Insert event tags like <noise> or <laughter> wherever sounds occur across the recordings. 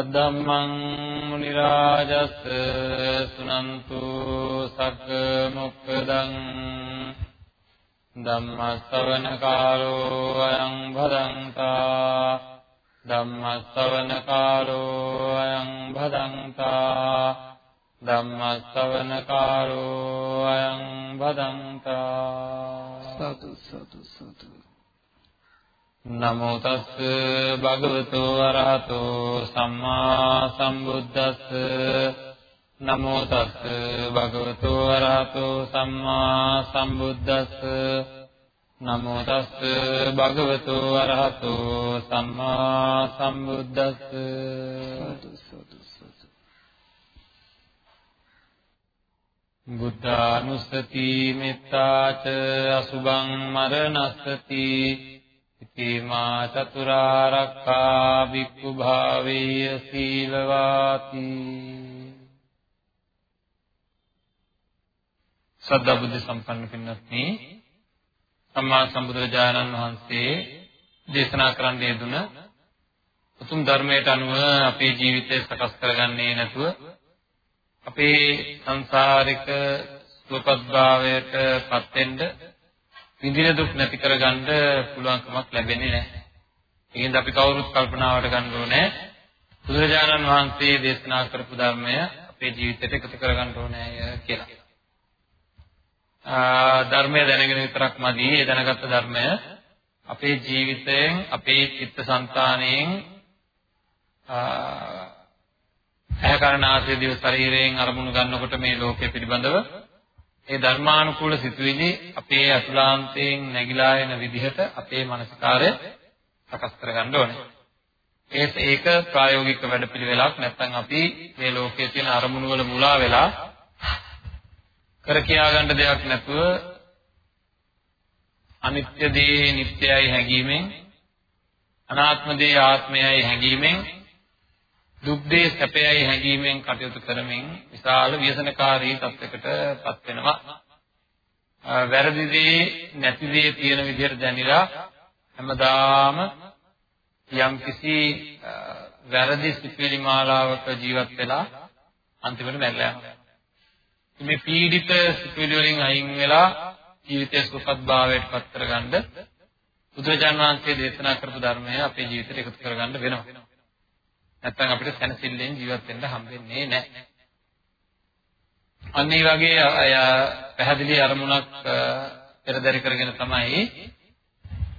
අද්දම්මං මුනි රාජස් සුනන්තු සග්ග මොක්ඛදං ධම්ම ශ්‍රවණ කාලෝ අයං භදංතා ධම්ම ශ්‍රවණ කාලෝ අයං භදංතා ධම්මස්සවන කාලෝ අයං බදන්තා සතු සතු සතු නමෝ තස් භගවතු වරහතෝ සම්මා සම්බුද්දස්ස. නමෝ තස් භගවතු වරහතෝ සම්මා සම්බුද්දස්ස. නමෝ තස් භගවතු වරහතෝ සම්මා සම්බුද්දස්ස. සතු සතු බුද්ධානුස්සති මෙත්තාච අසුභං මරණස්සති ඉතිමා චතුරාර්යකා වික්ඛු භාවේය සීලවාති සද්ධා බුද්ධ සම්පන්න පින්වත්නි සම්මා සම්බුදුරජාණන් වහන්සේ දේශනා කරන්න යෙදුන උතුම් ධර්මයට අනුව අපේ ජීවිතය සකස් කරගන්නේ නැතුව අපේ සංසාරික සුවපත්භාවයට පත් වෙන්න විඳින දුක් නැති කරගන්න පුළුවන්කමක් ලැබෙන්නේ නැහැ. ඒකෙන්ද අපි කවුරුත් කල්පනාවට ගන්න ඕනේ බුදුරජාණන් වහන්සේ දේශනා කරපු ධර්මය අපේ ජීවිතයට එකතු කරගන්න ඕනේ කියලා. ධර්මය දැනගෙන විතරක් මදි. ඒ දැනගත්ත ධර්මය අපේ ජීවිතයෙන් අපේ චිත්තසංතානයෙන් ඇහැ කරනාසය දිව ශරීරයෙන් අරමුණු ගන්නකොට මේ ලෝකය පිළිබඳව ඒ ධර්මානුකූල සිතුවිලි අපේ අතුලාන්තයෙන් නැగిලා එන විදිහට අපේ මානසිකාරය සකස් කරගන්න ඕනේ. ඒත් ඒක ප්‍රායෝගික වැඩපිළිවෙලක් නැත්නම් අපි මේ ලෝකයේ තියෙන අරමුණු වල මුලා වෙලා කර කියා ගන්න දෙයක් නැතුව අනිත්‍ය දේ නිට්ටයයි හැඟීමෙන් අනාත්ම දේ ආත්මයයි හැඟීමෙන් දුක් දේ සැපයයි හැඟීමෙන් කටයුතු කරමින් විශාල ව්‍යසනකාරී තත්යකට පත් වෙනවා. වැරදි දේ නැති දේ තියෙන විදිහට දැනিলা හැමදාම යම්කිසි වැරදි සිතිවිලි මාලාවක ජීවත් වෙලා අන්තිමට මැරලා යනවා. මේ පීඩිත සිතිවිලි වලින් අයින් වෙලා ජීවිතය සුවපත්භාවයට පත් කරගන්න බුදුරජාණන් වහන්සේ දේශනා කරපු ධර්මය අපේ ජීවිතයට එකතු කරගන්න වෙනවා. නැත්නම් අපිට සැනසෙල්ලෙන් ජීවත් වෙන්න හම්බෙන්නේ නැහැ. අන්න ඒ වගේ පැහැදිලි අරමුණක් පෙරදරි කරගෙන තමයි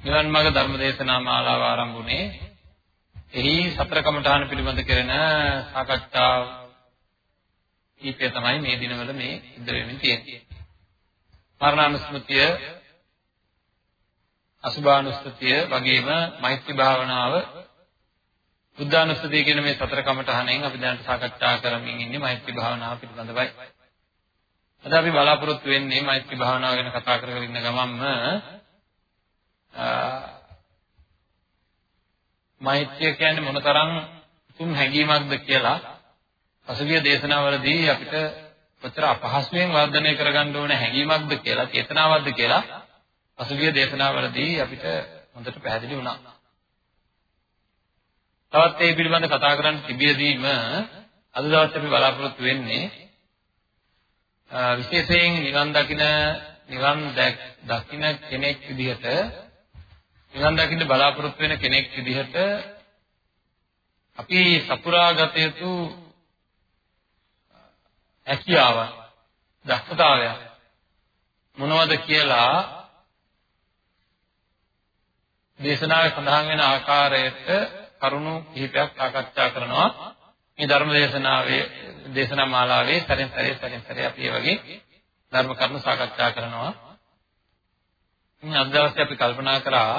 නිවන් මාර්ග ධර්ම දේශනා මාලාව ආරම්භ වුණේ. එහි සතර කමඨාන පිළිබඳ කරන සාකච්ඡාව කීපය තමයි මේ දිනවල මේ සිද්ධ වෙමින් තියෙන්නේ. මරණානුස්මතිය අසුභානුස්මතිය වගේම මෛත්‍රී භාවනාව බුද්ධානුස්සතිය කියන මේ සතර කමඨහණෙන් අපි දැනට සාකච්ඡා කරමින් ඉන්නේ මෛත්‍රී භාවනාව පිළිබඳවයි. අද අපි බලාපොරොත්තු වෙන්නේ මෛත්‍රී භාවනාව ගැන කතා කරගෙන ඉන්න ගමන්ම මෛත්‍රිය කියන්නේ මොනතරම් තුන් හැඟීමක්ද කියලා පසුගිය දේශනාවලදී අපිට කොතර අපහසුයෙන් වර්ධනය කරගන්න ඕන හැඟීමක්ද කියලා චේතනාවක්ද කියලා පසුගිය දේශනාවලදී අපිට හොඳට පැහැදිලි වුණා. තවත් ඒ පිළිබඳ කතා කරන්න තිබියදීම අද දවසේ අපි බලාපොරොත්තු වෙන්නේ විශේෂයෙන් නිවන් දකින නිවන් දකින කෙනෙක් විදිහට නිවන් දකින්න බලාපොරොත්තු වෙන කෙනෙක් විදිහට අපි සපුරාගත යුතු හැකියාවන් දක්ෂතාවයන් මොනවද කියලා දේශනාවේ සඳහන් වෙන ආකාරයට කරුණු කිහිපයක් සාකච්ඡා කරනවා. මේ ධර්ම දේශනාවේ දේශනා මාලාවේ සැරෙන් සැරේ සැරෙන් සැරේ අපි මේ වගේ ධර්ම කරුණු සාකච්ඡා කරනවා. මේ අද දවසේ අපි කල්පනා කරා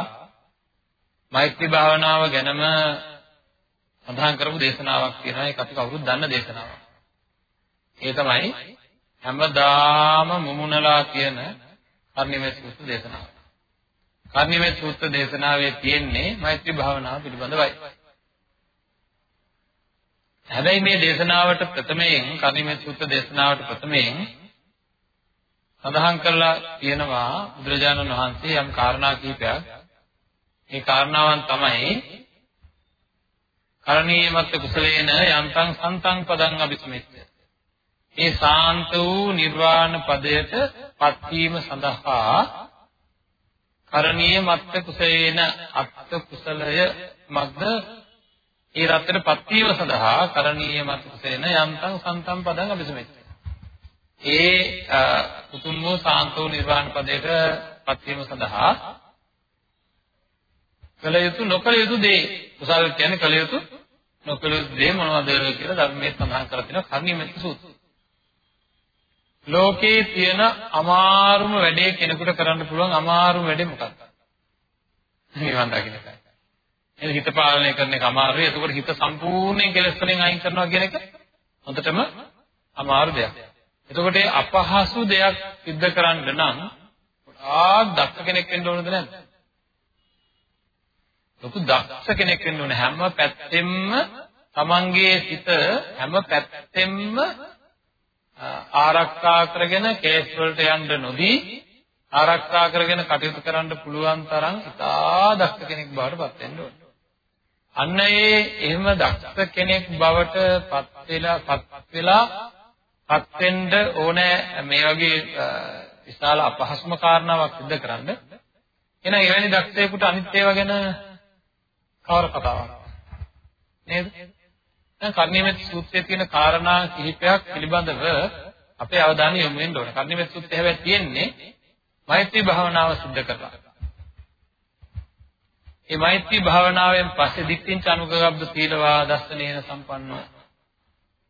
මෛත්‍රී භාවනාව ගැනම සඳහන් කරපු දේශනාවක් තියෙනවා. ඒක අපි කවුරුත් දන්න දේශනාවක්. ඒ තමයි හැමදාම මුමුණලා කියන කර්ණිමේ සූත්‍ර දේශනාව. කර්ණිමේ සූත්‍ර දේශනාවේ තියෙන්නේ මෛත්‍රී භාවනාව පිළිබඳවයි. හැබැයි මේ දේශනාවට ප්‍රථමයෙන් කර්ණිමේ සූත්‍ර දේශනාවට ප්‍රථමයෙන් සඳහන් කරලා තියෙනවා බුදුරජාණන් වහන්සේ යම් කාරණා කිහිපයක්. ඒ කාරණාවන් තමයි කරණීයමත් කුසලේන යන්තං සන්තං පදං අபிසමෙච්ච. ඒ සාන්ත වූ නිර්වාණ පදයට පත්වීම සඳහා කරණීයමත් කුසලේන අත්ත් කුසලය මග්ද ඒ රත්තට පත්වීම සඳහා කරණීයමත් කුසලේන යන්තං සන්තං පදං අபிසමෙච්ච. ඒ උතුම් වූ සාන්ත වූ නිර්වාණ පදයට පත්වීම සඳහා කළ යුතු නොකළ යුතු දේ කුසල කියන්නේ කළ යුතු නොකළ යුතු දේ මොනවද කියලා ධර්මයේ සඳහන් කරලා තියෙනවා කර්ණීයමෙත් සූත්‍රය. ලෝකේ තියෙන අමාරුම වැඩේ කෙනෙකුට කරන්න පුළුවන් අමාරුම වැඩේ මොකක්ද? නිවන් දකින්න එකයි. එහෙනම් හිත පාලනය කරන එක අමාරුයි. එතකොට හිත සම්පූර්ණයෙන් කෙලෙස් වලින් අයින් කරනවා කියන එක හොඳටම අමාරු දෙයක්. එතකොට අපහසු දෙයක් සිද්ධ කරන්න නම් ගොඩාක් දක්ෂ කෙනෙක් වෙන්න ඕනද නැද්ද? ලොකු දක්ෂ කෙනෙක් වෙන්න ඕනේ හැම පැත්තෙම තමන්ගේ සිත හැම පැත්තෙම ආරක්ෂා කරගෙන කේස් වලට යන්න නොදී ආරක්ෂා කරගෙන කටයුතු කරන්න පුළුවන් තරම් ඉතා දක්ෂ කෙනෙක් බවට පත් වෙන්න ඕනේ. අන්න ඒ එහෙම දක්ෂ කෙනෙක් බවට පත් වෙලා පත් වෙලා පත් වෙන්න ඕනේ මේ වගේ විශාල අපහසුම කාරණාවක් සිදු කරන්න. එහෙනම් එවැනි දක්ෂයෙකුට අනිත් ඒවා ගැන කවර කතාවක් නේද? දැන් කර්ණීයමෙත් සූත්‍රයේ තියෙන කාරණා කිහිපයක් පිළිබඳව අපේ අවධානය යොමු වෙන්න ඕනේ. කර්ණීයමෙත් සූත්‍රය හැබැයි තියෙන්නේ මෛත්‍රී භාවනාව සිද්ධ කරලා. මේ මෛත්‍රී භාවනාවෙන් පස්සේ දික්තිංච අනුගබ්බ සීලවා දස්සනේන සම්පන්නෝ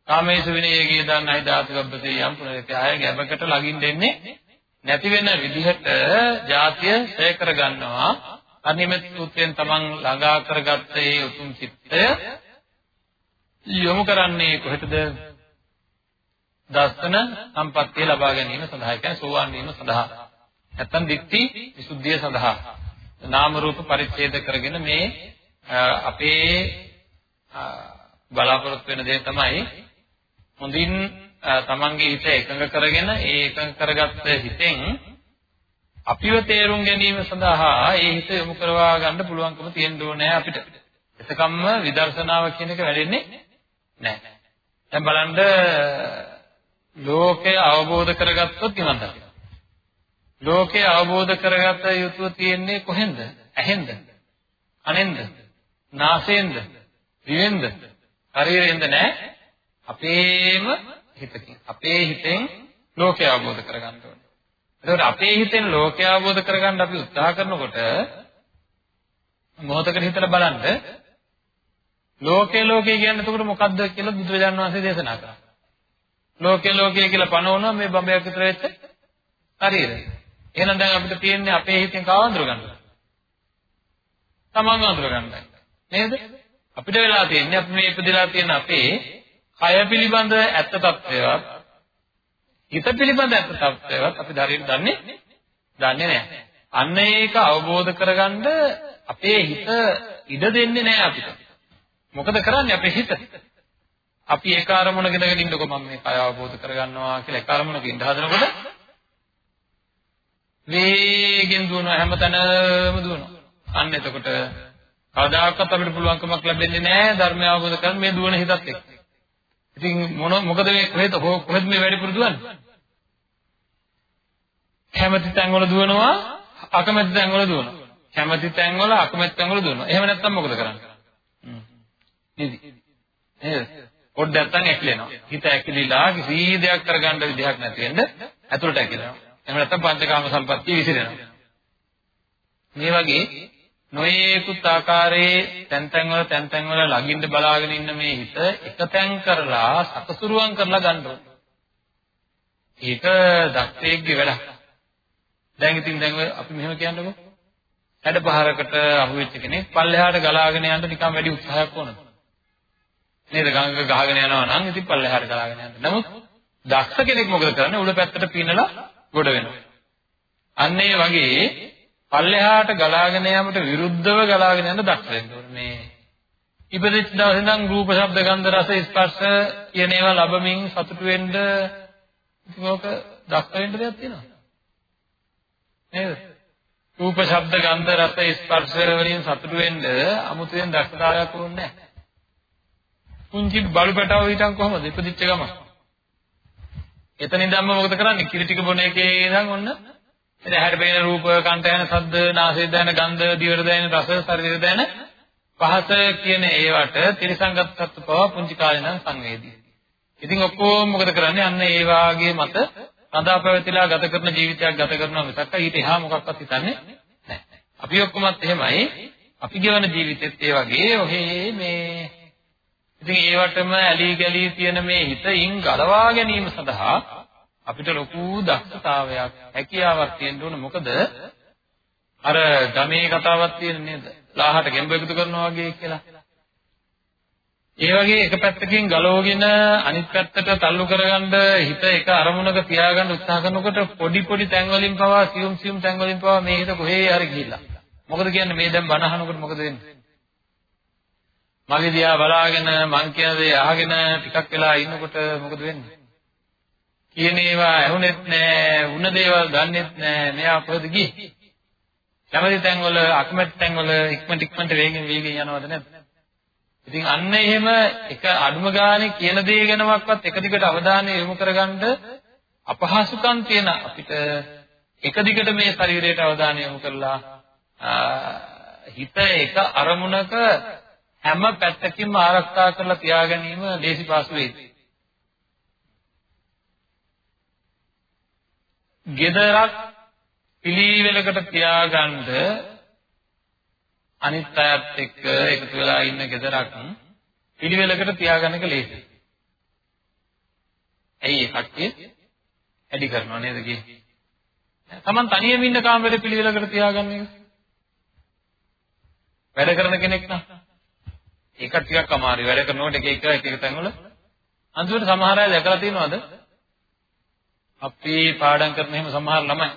කාමේසු විනයයේ දන් අයි ධාතුගබ්බතේ යම් පුනරේ ආය ගැබකට ලගින් දෙන්නේ නැති වෙන විදිහට જાතිය ඡය කර ගන්නවා අනිමෙත් සූත්‍රයෙන් තමන් ළඟා කරගත්ත ඒ උතුම් චිත්තය යොමු කරන්නේ කොහෙටද? දර්ශන සම්පත්තිය ලබා ගැනීම සඳහා කියන්නේ සෝවාන් වීම සඳහා. නැත්තම් දික්ටි විසුද්ධිය සඳහා. නාම රූප පරිච්ඡේද කරගෙන මේ අපේ බලාපොරොත්තු වෙන දේ තමයි හොඳින් තමන්ගේ හිත එකඟ කරගෙන ඒ එකඟ කරගත්ත හිතෙන් අපිව තේරුම් ගැනීම සඳහා ඒ හිත යොමු කරවා ගන්න පුළුවන්කම තියෙන්න ඕනේ අපිට. එතකම්ම විදර්ශනාව කියන එක වැඩෙන්නේ නැහැ. දැන් බලන්න ලෝකය අවබෝධ කරගත්තොත් නිවන් දකිනවා. ලෝකය අවබෝධ කරගත යුතු තියෙන්නේ කොහෙන්ද? ඇහෙන්ද? කනෙන්ද? නාසයෙන්ද? දිවෙන්ද? ශරීරයෙන්ද නැහැ. අපේම හිතකින්. අපේ හිතෙන් ලෝකය අවබෝධ කරගන්න ඕනේ. එතකොට අපේ හිතෙන් ලෝකය අවබෝධ කරගන්න අපි උත්සාහ කරනකොට මොහොතකට හිතලා බලන්න ලෝකේ ලෝකේ කියන්නේ එතකොට මොකද්ද කියලා බුදුරජාණන් වහන්සේ දේශනා කරා. ලෝකේ ලෝකේ කියලා පනවනවා මේ බඹයක් විතර වෙච්ච ශරීරය. එහෙනම් දැන් අපිට තියෙන්නේ අපේ හිතෙන් කව අඳුර ගන්නද? තමන්ව අඳුර ගන්නයි. නේද? අපිට වෙලා තියෙන්නේ අපි මේ ඉපදලා තියෙන අපේ කය පිළිබඳ ඇත්ත తත්වයවත් හිත පිළිබඳ ඇත්ත తත්වයවත් අපි හරියට දන්නේ දන්නේ නැහැ. අන්න ඒක අවබෝධ කරගන්න අපේ හිත ඉඩ දෙන්නේ නැහැ අපිට. මොකද කරන්නේ අපේ හිත? අපි ඒක අරමුණක ඉඳගෙන ඉන්නකො මම මේ කය අවබෝධ කරගන්නවා කියලා ඒක අරමුණක ඉඳ හදනකොට වේගෙන් දුවනවා හැමතැනම දුවනවා. අන්න එතකොට කවදාකවත් අපිට පුළුවන්කමක් ලැබෙන්නේ නැහැ ධර්මය අවබෝධ කරගන්න මේ දුවන හිතත් එක්ක. ඉතින් මොන මොකද මේ කොහෙද කොහෙද මේ වැඩි පුරුදු දුවන්නේ? කැමැති තැන්වල දුවනවා අකමැති තැන්වල දුවනවා. කැමැති තැන්වල අකමැති තැන්වල දුවනවා. එහෙම නැත්නම් මොකද කරන්නේ? නේද? නේද? පොඩ්ඩක් නැත්නම් ඇකිලෙනවා. හිත ඇකිලිලා කිසි දෙයක් කරගන්න විදිහක් නැති වෙන්න ඇතුළට ඇකිලෙනවා. එහෙම නැත්නම් පංචකාම සම්පත්තිය විසිරෙනවා. මේ වගේ නොයේකුත් ආකාරයේ තැන් තැන් වල තැන් තැන් වල ළඟින්ද බලාගෙන ඉන්න මේ හිත එකතෙන් කරලා සකසුරුවම් කරලා ගන්න ඕනේ. ඒක දක්ෂයෙක්ගේ වැඩක්. දැන් ඉතින් දැන් අපි මෙහෙම කියන්නකෝ. හැඩ පහරකට අහුවෙච්ච කෙනෙක් පල්ලෙහාට ගලාගෙන යන්න නිකන් වැඩි උත්සාහයක් ඕනද? නේද ගඟක ගහගෙන යනවා නම් ඉතින් පල්ලෙහාට ගලාගෙන යන්න. නමුත් දක්ෂ කෙනෙක් මොකද කරන්නේ? උඩ පැත්තට පීනලා ගොඩ වෙනවා. අන්න ඒ වගේ පල්ලෙහාට ගලාගෙන යාමට විරුද්ධව ගලාගෙන යන දක්ෂ වෙන්න ඕනේ. මේ ඉපදෙච්ච දවසේ ඉඳන් රූප, ශබ්ද, ගන්ධ, රස, ස්පර්ශ කියන ඒවා ලැබමින් සතුටු වෙන්න ඉතින් ඕක දක්ෂ වෙන්න දෙයක් තියෙනවා. නේද? රූප, ශබ්ද, ගන්ධ, රස, ස්පර්ශ වලින් සතුටු වෙන්න අමුතුවෙන් දක්ෂතාවයක් ඕනේ නැහැ. පුංචි බලු පැටව හිටන් කොහමද ඉපදිච්ච ගම? එතනින්දම්ම මොකද කරන්නේ? කිරි ටික බොන එකේ ඉඳන් ඔන්න එතන ඇහැට පේන රූප, කන්ට ඇහෙන ශබ්ද, නාසයට දැනෙන ගන්ධ, දිවට දැනෙන රස, ශරීරයට දැනෙන පහස කියන ඒවට ත්‍රිසංගත සත්ව පව පුංචි කාලේ නම් සංවේදී. ඉතින් ඔක්කොම මොකද කරන්නේ? අන්න ඒ වාගේ මත සදා පැවතිලා ගත කරන ජීවිතයක් ගත කරනවා මිසක් ඊට එහා මොකක්වත් හිතන්නේ නැහැ. අපි ඔක්කොමත් එහෙමයි. අපි ගෙවන ජීවිතෙත් ඒ වගේ ඔහේ මේ ඉතින් ඒවටම ඇලී ගලී තියෙන මේ හිතින් ගලවා ගැනීම සඳහා අපිට ලොකු දක්ෂතාවයක් හැකියාවක් තියෙන්න ඕන මොකද අර ගමේ කතාවක් තියෙන නේද? ලාහට ගෙම්බ එකතු කරනවා වගේ කියලා. ඒ වගේ එක පැත්තකින් ගලවගෙන අනිත් පැත්තට තල්ලු කරගන්න හිත එක අරමුණක තියාගන්න උත්සාහ කරනකොට පොඩි පොඩි තැන් වලින් පවා සියුම් සියුම් තැන් වලින් පවා මේ හිත කොහේ හරි ගිහිල්ලා. මොකද කියන්නේ මේ දැන් බණ අහනකොට මොකද වෙන්නේ? මගේ දිහා බලාගෙන මං කියන දේ අහගෙන ටිකක් වෙලා ඉන්නකොට මොකද වෙන්නේ? කියන ඒවා ඇහුනෙත් නෑ, වුණ දේවල් දන්නෙත් නෑ. මෙයා කොහෙද ගියේ? කැමති තැන්වල අකමැති තැන්වල ඉක්මනට ඉක්මනට වේගෙන් වේගෙන් යනවද නැද්ද? ඉතින් අන්න එහෙම එක අඩුම ගානේ කියන දේ ගැනවත් එක දිගට අවධානය යොමු කරගන්න අපහසුකම් තියෙන අපිට එක දිගට මේ ශරීරයට අවධානය යොමු කරලා හිත එක අරමුණක හැම පැත්තකින්ම ආරක්ෂා කරලා තියා ගැනීම ලේසි පාසු වෙයි. gedarak පිළිවෙලකට තියාගන්න අනිත් අයත් එක්ක එකතු වෙලා ඉන්න gedarak පිළිවෙලකට තියාගන්න එක ලේසියි. ඇයි ඒ කට්ටිය ඇඩි කරනව නේද කියේ? Taman තනියම ඉන්න කාමරේ පිළිවෙලකට තියාගන්න එක. වැඩ කරන කෙනෙක් නම් ඒක ටිකක් අමාරුයි. වැඩ කරනකොට එක එක එක එක තැන්වල අන්තිමට සමහර අය දැකලා තියෙනවද? අපි පාඩම් කරන එහෙම සමහර ළමයි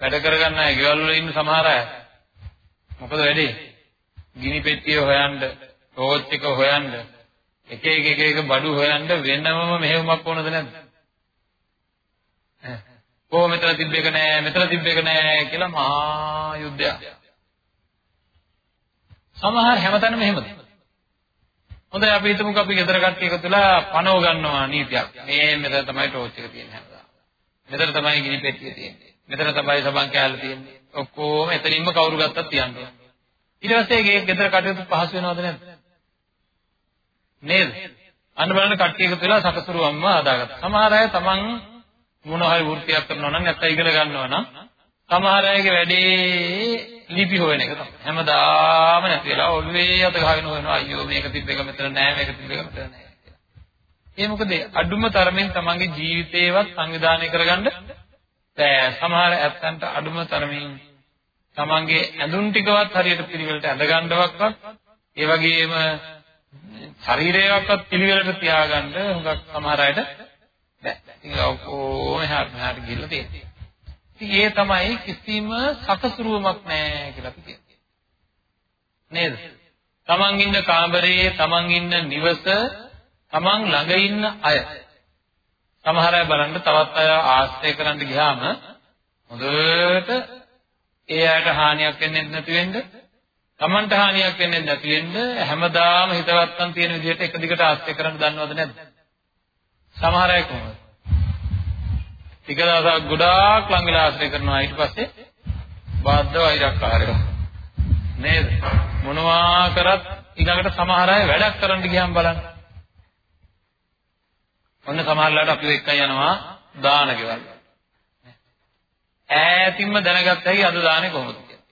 වැඩ කරගන්න අය ගෙවල් වල ඉන්න සමහර අය මොකද වැඩේ? ගිනි පෙට්ටිය හොයන්න, ටෝච් එක හොයන්න, එක එක එක එක බඩු හොයන්න වෙනමම මෙහෙයුමක් ඕනද නැද්ද? කොහොම මෙතන තිබ්බ එක නෑ, මෙතන තිබ්බ එක නෑ කියලා මහා යුද්ධයක්. සමහර හැමතැනම එහෙමද? හොඳයි අපි හිතමුකෝ අපි ගෙදර කට්ටිය එකතු වෙලා පනව ගන්නවා නීතියක්. මේ මෙතන තමයි ටෝච් එක තියෙන්නේ හැමදාම. මෙතන තමයි ගිනි පෙට්ටිය තියෙන්නේ. මෙතන තමයි සබන් කෑල්ල තියෙන්නේ. ඔක්කොම එතනින්ම කවුරු ගත්තත් තියන්නේ. ඊට පස්සේ ගේ ගෙදර කටයුතු පහසු වෙනවද නැද්ද? නේද? අන්න බලන්න කට්ටිය එකතු වෙලා සකසුරු අම්මා හදාගත්තා. සමහර අය තමන් මොන හරි වෘත්තියක් කරනවා නම් නැත්නම් ඉගෙන ගන්නවා නම් සමහර අයගේ වැඩේ ලිපි හොයන එක තමයි. හැමදාම නැති වෙලා ඔළුවේ අත ගහගෙන හොයනවා අයියෝ මේක තිබ්බ එක මෙතන නෑ මේක තිබ්බ එක මෙතන නෑ කියලා. ඒ මොකද අඩුම තරමින් තමන්ගේ ජීවිතේවත් සංවිධානය කරගන්න බෑ. සමහර ඇත්තන්ට අඩුම තරමින් තමන්ගේ ඇඳුම් ටිකවත් හරියට පිළිවෙලට ඇඳගන්නවක්වත් ඒ වගේම ශරීරයක්වත් පිළිවෙලට තියාගන්න හුඟක් සමහර අයට බෑ. ඉතින් ඔක්කොම එහාට මෙහාට ගිහිල්ලා තියෙනවා. ඒ තමයි කිසිම සකසුරුවමක් නැහැ කියලා අපි කියන්නේ. නේද? තමන් ඉන්න කාමරයේ, තමන් ඉන්න නිවස, තමන් ළඟ ඉන්න අය. සමහර අය බලන්න තවත් අය ආශ්‍රය කරන්න ගියාම හොඳට ඒ අයට හානියක් වෙන්නේ නැති වෙන්න, තමන්ට හානියක් වෙන්නේ නැති වෙන්න හැමදාම හිතවත්කම් තියෙන විදිහට එක දිගට ආශ්‍රය කරන්න දන්නවද නැද්ද? සමහර අය කොහොමද? ටික දවසක් ගොඩාක් ලං වෙලා ආශ්‍රය කරනවා. ඊට පස්සේ බාද්ද වෛරක්කාරයෝ නේද? මොනවා කරත් ඊළඟට සමහර අය වැඩක් කරන්න ගියාම බලන්න. ඔන්න සමහරලාට අපි එක්ක යනවා දාන ගෙවල්. ඈතින්ම දැනගත්ත හැකි අද දාන්නේ කොහොමද කියලා.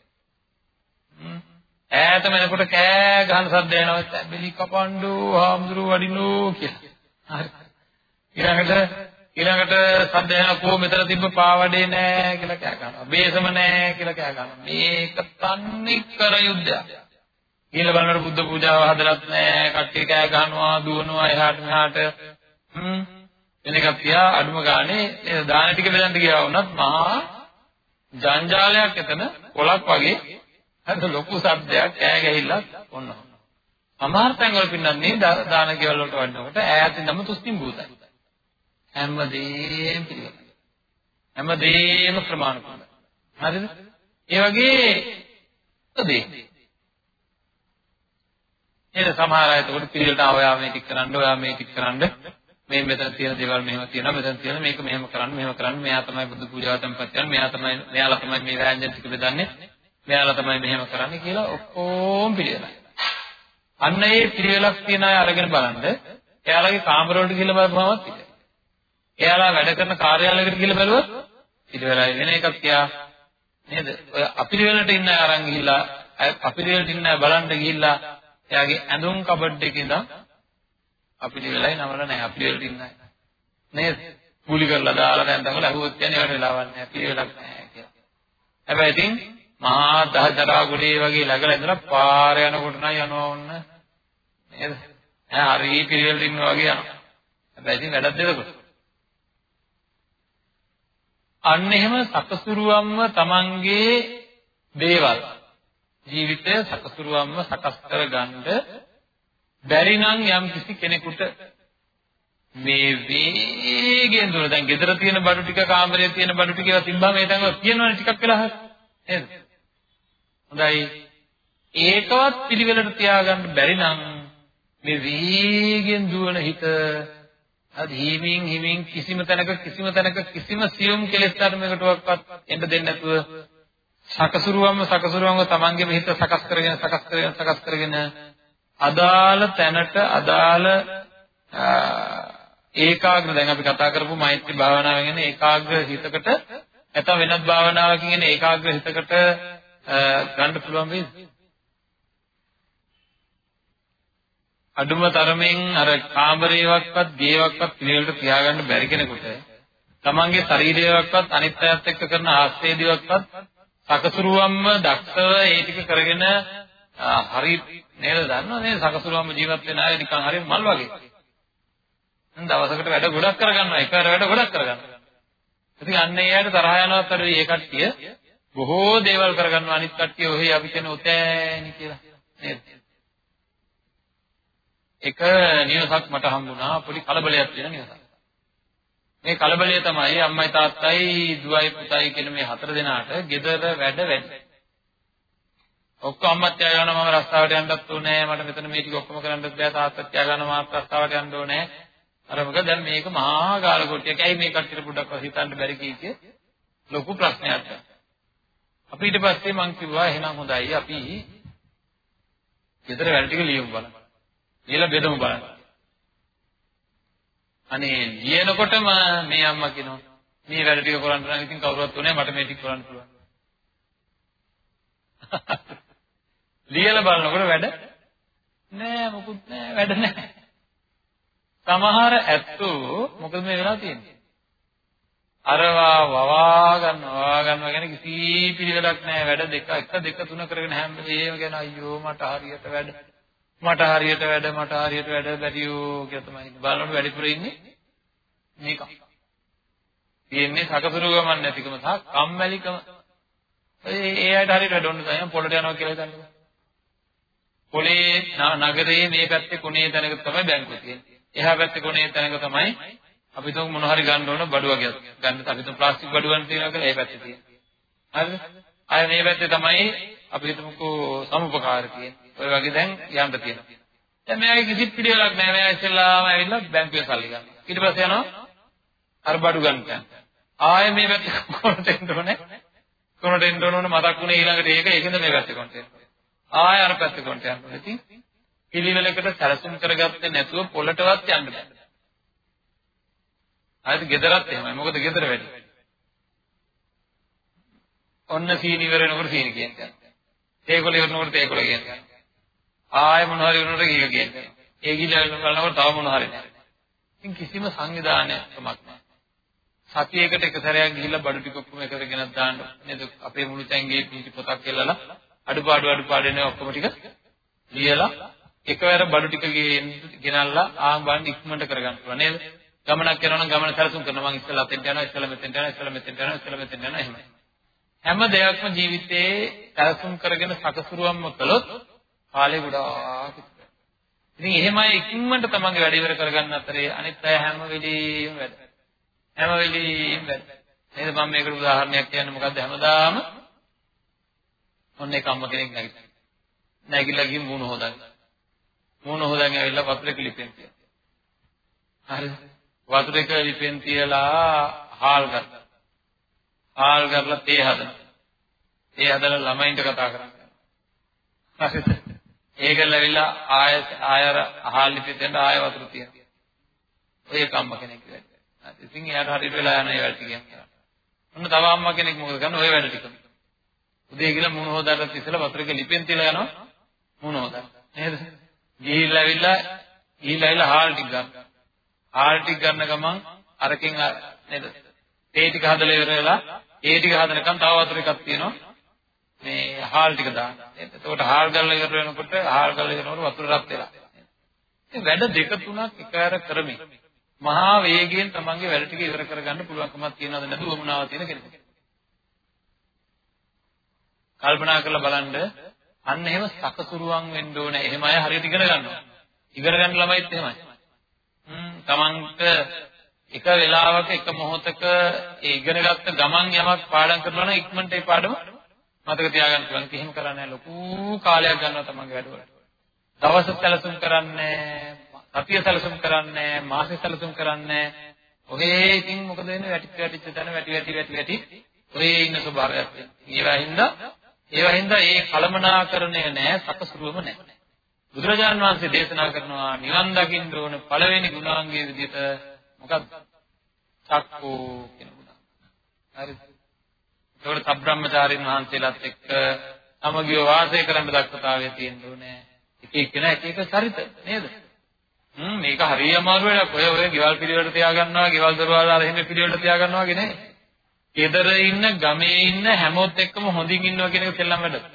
ඈතම එනකොට කෑ ගහන සද්ද එනවා. බෙලි කපන්ඩු හාමුදුරුව වඩිනෝ කියලා. හරි. ඊළඟට ඊළඟට සද්ද ඇහෙන කෝ මෙතන තිබ්බ පාවඩේ නෑ කියලා කෑ ගන්නවා. බේසම නෑ කියලා කෑ ගන්නවා. මේක තන්නේ කර යුද්ධයක්. ඊළ බලනකොට බුද්ධ පූජාව හදලත් නෑ. කට්ටිය කෑ ගහනවා, දුවනවා එහාට මෙහාට. හ්ම්. වෙන එකක් තියා අඩුම ගානේ දාන ටික බෙදන්න ගියා වුණත් මහා ජංජාලයක් එතන කොලක් වගේ හරි ලොකු සද්දයක් කෑ ගැහිලා ඔන්න. සමහර තැන්වල පින්නන්නේ දාන ගෙවල් වලට වඩනකොට ඈතින්ම තුස්තිම් භූතයි. හැමදේම පිළිගන්න. හැමදේම ප්‍රමාණිකයි. හරිද? ඒ වගේ දේ. එහෙනම් සමහර අය එතකොට පිළිවෙලට ආවයා මේ ටික කරන්න, ඔයා මේ ටික කරන්න. මේ මෙතන තියෙන දේවල් මෙහෙම තියෙනවා, මෙතන තියෙන මේක මෙහෙම කරන්න, මෙහෙම කරන්න. මෙයා තමයි බුදු පූජාව tempත් කරන්නේ. මෙයා තමයි මෙයාලා තමයි මේ වෑංජන ටික බෙදන්නේ. මෙයාලා තමයි මෙහෙම කරන්නේ කියලා ඔක්කොම පිළිවෙලයි. අන්න ඒ පිළිවෙලක් තියන අය අරගෙන බලන්න. එයාලගේ කාමර වලට ගිහලා බලපුවමත් පිළිවෙල. එයාලා වැඩ කරන කාර්යාලයකට ගිහලා බැලුවොත් පිළිවෙලයි වෙන එකක් තියා නේද? ඔය අපිරිවෙලට ඉන්න අය අරන් ගිහිල්ලා අපිරිවෙලට ඉන්න අය බලන්න ගිහිල්ලා එයාගේ ඇඳුම් කබඩ් එකේ ඉඳන් අපිරිවෙලයි නවල නැහැ අපිරිවෙලට ඉන්න අය. නේද? කුලි කරලා දාලා දැන් දඟල අහුවොත් කියන්නේ ඒවට වෙලාවක් නැහැ අපිරිවෙලක් නැහැ කියලා. හැබැයි ඉතින් මහා දහතරා ගොඩේ වගේ ළඟලා ඉඳලා පාර යනකොට නම් යනවා ඔන්න නේද? ඈ හරි පිළිවෙලට ඉන්නවා වගේ යනවා. හැබැයි ඉතින් වැඩක් දෙනකොට අන්න එහෙම සකසුරුවම්ම තමන්ගේ දේවල් ජීවිතය සකසුරුවම්ම සකස් කරගන්න බැරි නම් යම් කිසි කෙනෙකුට මේ වේගෙන් දුර. දැන් ගෙදර තියෙන බඩු ටික කාමරයේ තියෙන බඩු ටික ඒවා තිබ්බම ඒ තැන්වල තියෙනවනේ ටිකක් වෙලා හරි නේද? හොඳයි. ඒකවත් පිළිවෙලට තියාගන්න බැරි නම් මේ වේගෙන් දුවන හිත අද හිමින් හිමින් කිසිම තැනක කිසිම තැනක කිසිම සියුම් කෙලෙස් ධර්මයකටවත් එන්න දෙන්නේ නැතුව සකසුරුවම්ම සකසුරුවම්ම තමන්ගේම හිත සකස් කරගෙන සකස් කරගෙන සකස් කරගෙන අදාළ තැනට අදාළ ඒකාග්‍ර දැන් අපි කතා කරපු මෛත්‍රී භාවනාවෙන් එන ඒකාග්‍ර හිතකට නැත්නම් වෙනත් භාවනාවකින් එන ඒකාග්‍ර හිතකට ගන්න පුළුවන් වේද? අඩුම තරමින් අර කාමරේවක්වත් ගේවක්වත් පිළිවෙලට තියාගන්න බැරි කෙනෙකුට තමන්ගේ ශරීරයවක්වත් අනිත් අයත් එක්ක කරන ආස්තේදියක්වත් සකසුරුවම්ම දක්ෂව ඒ ටික කරගෙන හරි නේද දන්නව නේද සකසුරුවම්ම ජීවත් වෙන අය නිකන් හරි මල් වගේ. දවසකට වැඩ ගොඩක් කරගන්නවා එකවර වැඩ ගොඩක් කරගන්නවා. ඉතින් අන්න ඒ අයට තරහ යනවත් අර මේ කට්ටිය බොහෝ දේවල් කරගන්නවා අනිත් කට්ටිය ඔහේ අපි කියන උතෑනි කියලා නේද? එක නිවසක් මට හම්බුණා පොඩි කලබලයක් තියෙන නිවසක්. මේ කලබලය තමයි අම්මයි තාත්තයි දුවයි පුතයි කියන මේ හතර දෙනාට ගෙදර වැඩ වැඩි. ඔක්කොම අම්මත් තියාගන්න මම රස්තාවට යන්නත් ඕනේ මට මෙතන මේ ටික ඔක්කොම කරන්නත් බෑ තාත්තත් තියාගන්න මාත් රස්තාවට යන්න ඕනේ. අර මොකද දැන් මේක මහා ගාල කොටියක්. ඇයි මේ කට්ටියට පොඩ්ඩක් හිතන්න බැරි කීකේ ලොකු ප්‍රශ්නයක්. අපි ඊට පස්සේ මං කිව්වා එහෙනම් හොඳයි අපි ගෙදර වැඩ ටික ලියමු බලන්න. ලියලා බෙදමු බලන්න. අනේ ලියනකොටම මේ අම්මා කියනවා මේ වැඩ ටික කරන්න නම් ඉතින් කවුරුවත් උනේ මට මේ ටික කරන්න පුළුවන්. <laughs> ලියලා බලනකොට වැඩ නෑ මොකුත් නෑ වැඩ නෑ. සමහර ඇත්තෝ මොකද මේ වෙලා තියෙන්නේ? අරවා වවා ගන්නවා වවා ගන්නවා කියන කිසි පිළිවෙලක් නෑ වැඩ දෙක එක දෙක තුන කරගෙන හැම වෙලේම කියන අයියෝ මට හරියට වැඩ මට හරියට වැඩ මට හරියට වැඩ බැරියෝ කියලා තමයි බලනකොට වැඩිපුර ඉන්නේ මේක. තියෙන්නේ සකසුරු ගමන් නැතිකම සහ කම්මැලිකම. ඒ ඒ අයට හරියට වැඩ ඕන තමයි පොළට යනවා කියලා හිතන්නේ. පොළේ නගරයේ මේ පැත්තේ කොනේ තැනක තමයි බැංකුව තියෙන්නේ. එහා පැත්තේ කොනේ තැනක තමයි අපි තුන් මොන හරි ගන්න ඕන බඩු වගේක්. ගන්න අපි තුන් ප්ලාස්ටික් බඩුවක් තියෙනවා කියලා ඒ පැත්තේ තියෙන්නේ. හරිද? අය මේ පැත්තේ තමයි අපි හිතමුකෝ සමුපකාර තියෙන්නේ. ඔය වගේ දැන් යන්න තියෙනවා. දැන් මෙයාගේ කිසි පිළිවෙලක් නැහැ. මෙයා ඉස්සෙල්ලාම ඇවිල්ලා බැංකුවේ සල්ලි ගන්නවා. ඊට පස්සේ යනවා අර බඩු ගන්න. ආයෙ මේ පැත්තේ කොනට එන්න ඕනේ. කොනට එන්න ඕන මතක් වුණේ ඊළඟට ඒක ඒකෙන්ද මේ පැත්තේ කොනට එන්න. ආයෙ අර පැත්තේ කොනට යන්න ඕනේ. ඉතින් පිළිවෙලකට සැලසුම් කරගත්තේ නැතුව පොළටවත් යන්න බෑ. ආයෙත් ගෙදරත් එහෙමයි. මොකද ගෙදර වැඩි. ඔන්න සීනි ඉවර වෙනකොට සීනි කියන්නේ. ඒගොල්ලෝ ඉවරනකොට ඒගොල්ලෝ කියන්නේ. ආයෙ මොන හරි වෙනකොට ගිහ කියන්නේ. ඒ ගිහලා බලනකොට තව මොන හරි නැහැ. ඉතින් කිසිම සංවිධානයක් කමක් නැහැ. සතියේකට එක සැරයක් ගිහිල්ලා බඩු ටික ඔක්කොම එකකට ගෙනත් දාන්න නේද? අපේ මුළු තැන්ගේ පිටි පොතක් කියලා අඩුපාඩු අඩුපාඩු නේ ඔක්කොම ටික ලියලා එකවර බඩු ටික ගෙනල්ලා ආන් බලන්න ඉක්මනට කරගන්න පුළුවන් නේද? ගමනක් යනවා නම් ගමන සැලසුම් කරනවා මං ඉස්සෙල්ලා අතෙන්ට යනවා ඉස්සෙල්ලා මෙතෙන්ට යනවා ඉස්සෙල්ලා මෙතෙන්ට යනවා ඉස්සෙල්ලා මෙතෙන්ට යනවා එහෙමයි. හැම දෙයක්ම ජීවිතේ සැලසුම් කරගෙන සකසුරුවම්ම කළොත් කාලේ ගොඩාක් ඉතින් එහෙමයි ඉක්මනට තමන්ගේ වැඩ ඉවර කරගන්න අතරේ අනිත් අය හැම වෙලෙම වැඩ. හැම වෙලෙම වැඩ. නේද මම මේකට උදාහරණයක් කියන්නේ මොකද්ද හැමදාම ඔන්න ඒක අම්ම කෙනෙක් නැගිටිනවා. නැගිටලා ගිහින් මූණ හොදන්න. මූණ හොදන් ඇවිල්ලා වතුරේ ලිපෙන් තියනවා. හරිද? වතුරේක ලිපෙන් තියලා හාල් ගත්තා. හාල් කරලා තේ හදනවා. තේ හදලා ළමයින්ට කතා කරනවා. හරිද? ඒකල ඇවිල්ලා ආය ආයර හාල් ලිපෙන් ආය වතුර තියනවා. ඔය කම්ම කෙනෙක් වෙන්නේ. ඉතින් එයාට හරියට වෙලා යන ඒ වැඩ ටික කරනවා. ඔන්න තව අම්මා කෙනෙක් මොකද කරන්නේ? ඔය වැඩ ටික. උදේ ගිහලා මුණ හොදාගත්ත ඉස්සෙල්ලා වතුරක ලිපෙන් තියලා යනවා මුණ හොදන්න. නේද? ගිහිල්ලා ඇවිල්ලා ගිහිල්ලා ඇවිල්ලා හාල් ටික ගන්න. හාල් ටික ගන්න ගමන් අරකින් නේද? තේ ටික හදලා ඉවර වෙලා ඒ ටික හදනකම් තව වතුර එකක් තියෙනවා. මේ හාල් ටික දාන්න. එතකොට හාල් ගල්ලා ඉවර වෙනකොට හාල් ගල්ලා ඉවරනකොට වතුර රත් වෙලා. ඉතින් වැඩ දෙක තුනක් එකවර කරමින් මහා වේගයෙන් තමන්ගේ වැඩ ටික ඉවර කරගන්න පුළුවන්කමක් තියනවද නැද්ද වමනාව තියෙන කෙනෙක්. කල්පනා කරලා බලන්න අන්න එහෙම සකසුරුවන් වෙන්න ඕනේ. එහෙම අය හරියට ඉගෙන ගන්නවා. ඉගෙන ගන්න ළමයිත් එහෙමයි. හ්ම් තමන්ට එක වෙලාවක එක මොහොතක ඒ ඉගෙනගත්ත ගමන් යමක් පාඩම් කරනවා නම් ඉක්මනට ඒ පාඩම මතක තියාගන්න පුළුවන්. එහෙම කරන්නේ ලොකු කාලයක් ගන්නවා තමන්ගේ වැඩවලට. දවස් සැලසුම් කරන්නේ සතිය සැලසුම් කරන්නේ මාසෙ සැලසුම් කරන්නේ ඔහේ ඉතින් මොකද වෙන්නේ වැටිච්ච වැටිච්ච තැන වැටි වැටි වැටි වැටි ඔහේ ඉන්න ස්වභාවයක් තියෙනවා. ඒවා හින්දා ඒවා හින්දා ඒ කලමනාකරණය නැහැ සකසුරුවම නැහැ. බුදුරජාණන් වහන්සේ දේශනා කරනවා නිවන් දකින්න ඕන පළවෙනි ගුණාංගයේ විදිහට මොකක්ද? චක්කෝ කියන ගුණාංගය. හරිද? ඒකට සබ්‍රාහ්මචාරින් වහන්සේලාත් එක්ක සමගිය වාසය කරන්න දක්ෂතාවය තියෙන්න ඕනේ. එක එක්කෙනා එක එක චරිත නේද? හ්ම් මේක හරිය අමාරු වැඩක්. ඔය ඔය ගෙවල් පිළිවෙලට තියාගන්නවා, ගෙවල් දරුවල් අර එහෙම පිළිවෙලට තියාගන්නවා වගේ නේ. ගෙදර ඉන්න ගමේ ඉන්න හැමෝත් එක්කම හොඳින් ඉන්නවා කියන එක සෙල්ලම් වැඩ.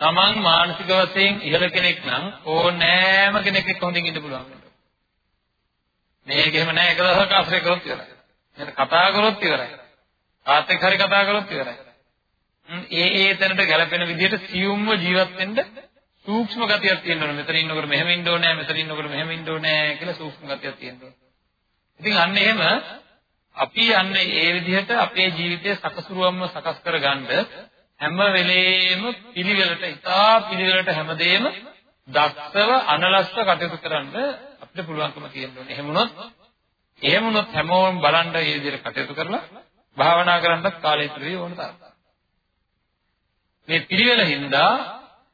Taman මානසික වශයෙන් ඉහළ කෙනෙක් නම් ඕනෑම කෙනෙක් එක්ක හොඳින් ඉන්න පුළුවන්. මේක එහෙම නෑ එක දවසක් ආශ්‍රය කරොත් ඉවරයි. එහෙනම් කතා කරොත් ඉවරයි. ආත් එක්ක හරි කතා කරොත් ඉවරයි. ඒ ඒ තැනට ගැලපෙන විදිහට සියුම්ව ජීවත් වෙන්න සූක්ෂම ගතියක් තියෙන්න ඕනේ. මෙතන ඉන්නකොට මෙහෙම ඉන්න ඕනේ, මෙතන ඉන්නකොට මෙහෙම ඉන්න ඕනේ කියලා සූක්ෂම ගතියක් තියෙන්න ඕනේ. ඉතින් අන්න එහෙම අපි යන්නේ ඒ විදිහට අපේ ජීවිතය සකසුරුවම්ම සකස් කරගන්න හැම වෙලේම පිළිවෙලට ඉතා පිළිවෙලට හැමදේම දක්ෂව අනලස්ව කටයුතු කරන්න අපිට පුළුවන්කම තියෙන්න ඕනේ. එහෙම වුණොත් එහෙම වුණොත් හැමෝම බලන්න මේ විදිහට කටයුතු කරලා භාවනා කරන්නත් කාලය ඉතුරු වෙයි ඕන තරම්. මේ පිළිවෙල හින්දා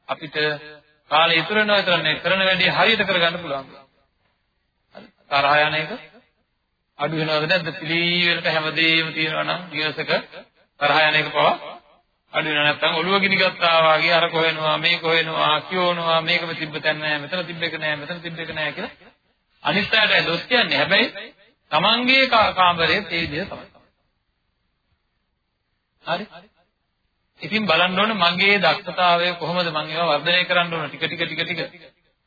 අපිට කාලය ඉතුරු වෙනවා විතර නෙවෙයි කරන වැඩේ හරියට කරගන්න පුළුවන්. හරි. තරහ යන එක අඩු වෙනවද නැද්ද? පිළිවෙලට හැමදේම තියෙනවා නම් දිවසක තරහ යන එක පවා අඩු වෙනවා නැත්නම් ඔළුව ගිනි ගත්තා වගේ අර කොහෙනවා මේ කොහෙනවා කියවනවා මේකම තිබ්බ තැන නෑ මෙතන තිබ්බ එක නෑ මෙතන තිබ්බ එක නෑ කියලා අනිත් පැයට දොස් කියන්නේ හැබැයි තමන්ගේ කාමරයේ ඒ විදිහ තමයි. හරි? ඉතින් බලන්න ඕනේ මගේ දක්ෂතාවය කොහොමද මම ඒවා වර්ධනය කරන්න ඕන ටික ටික ටික ටික.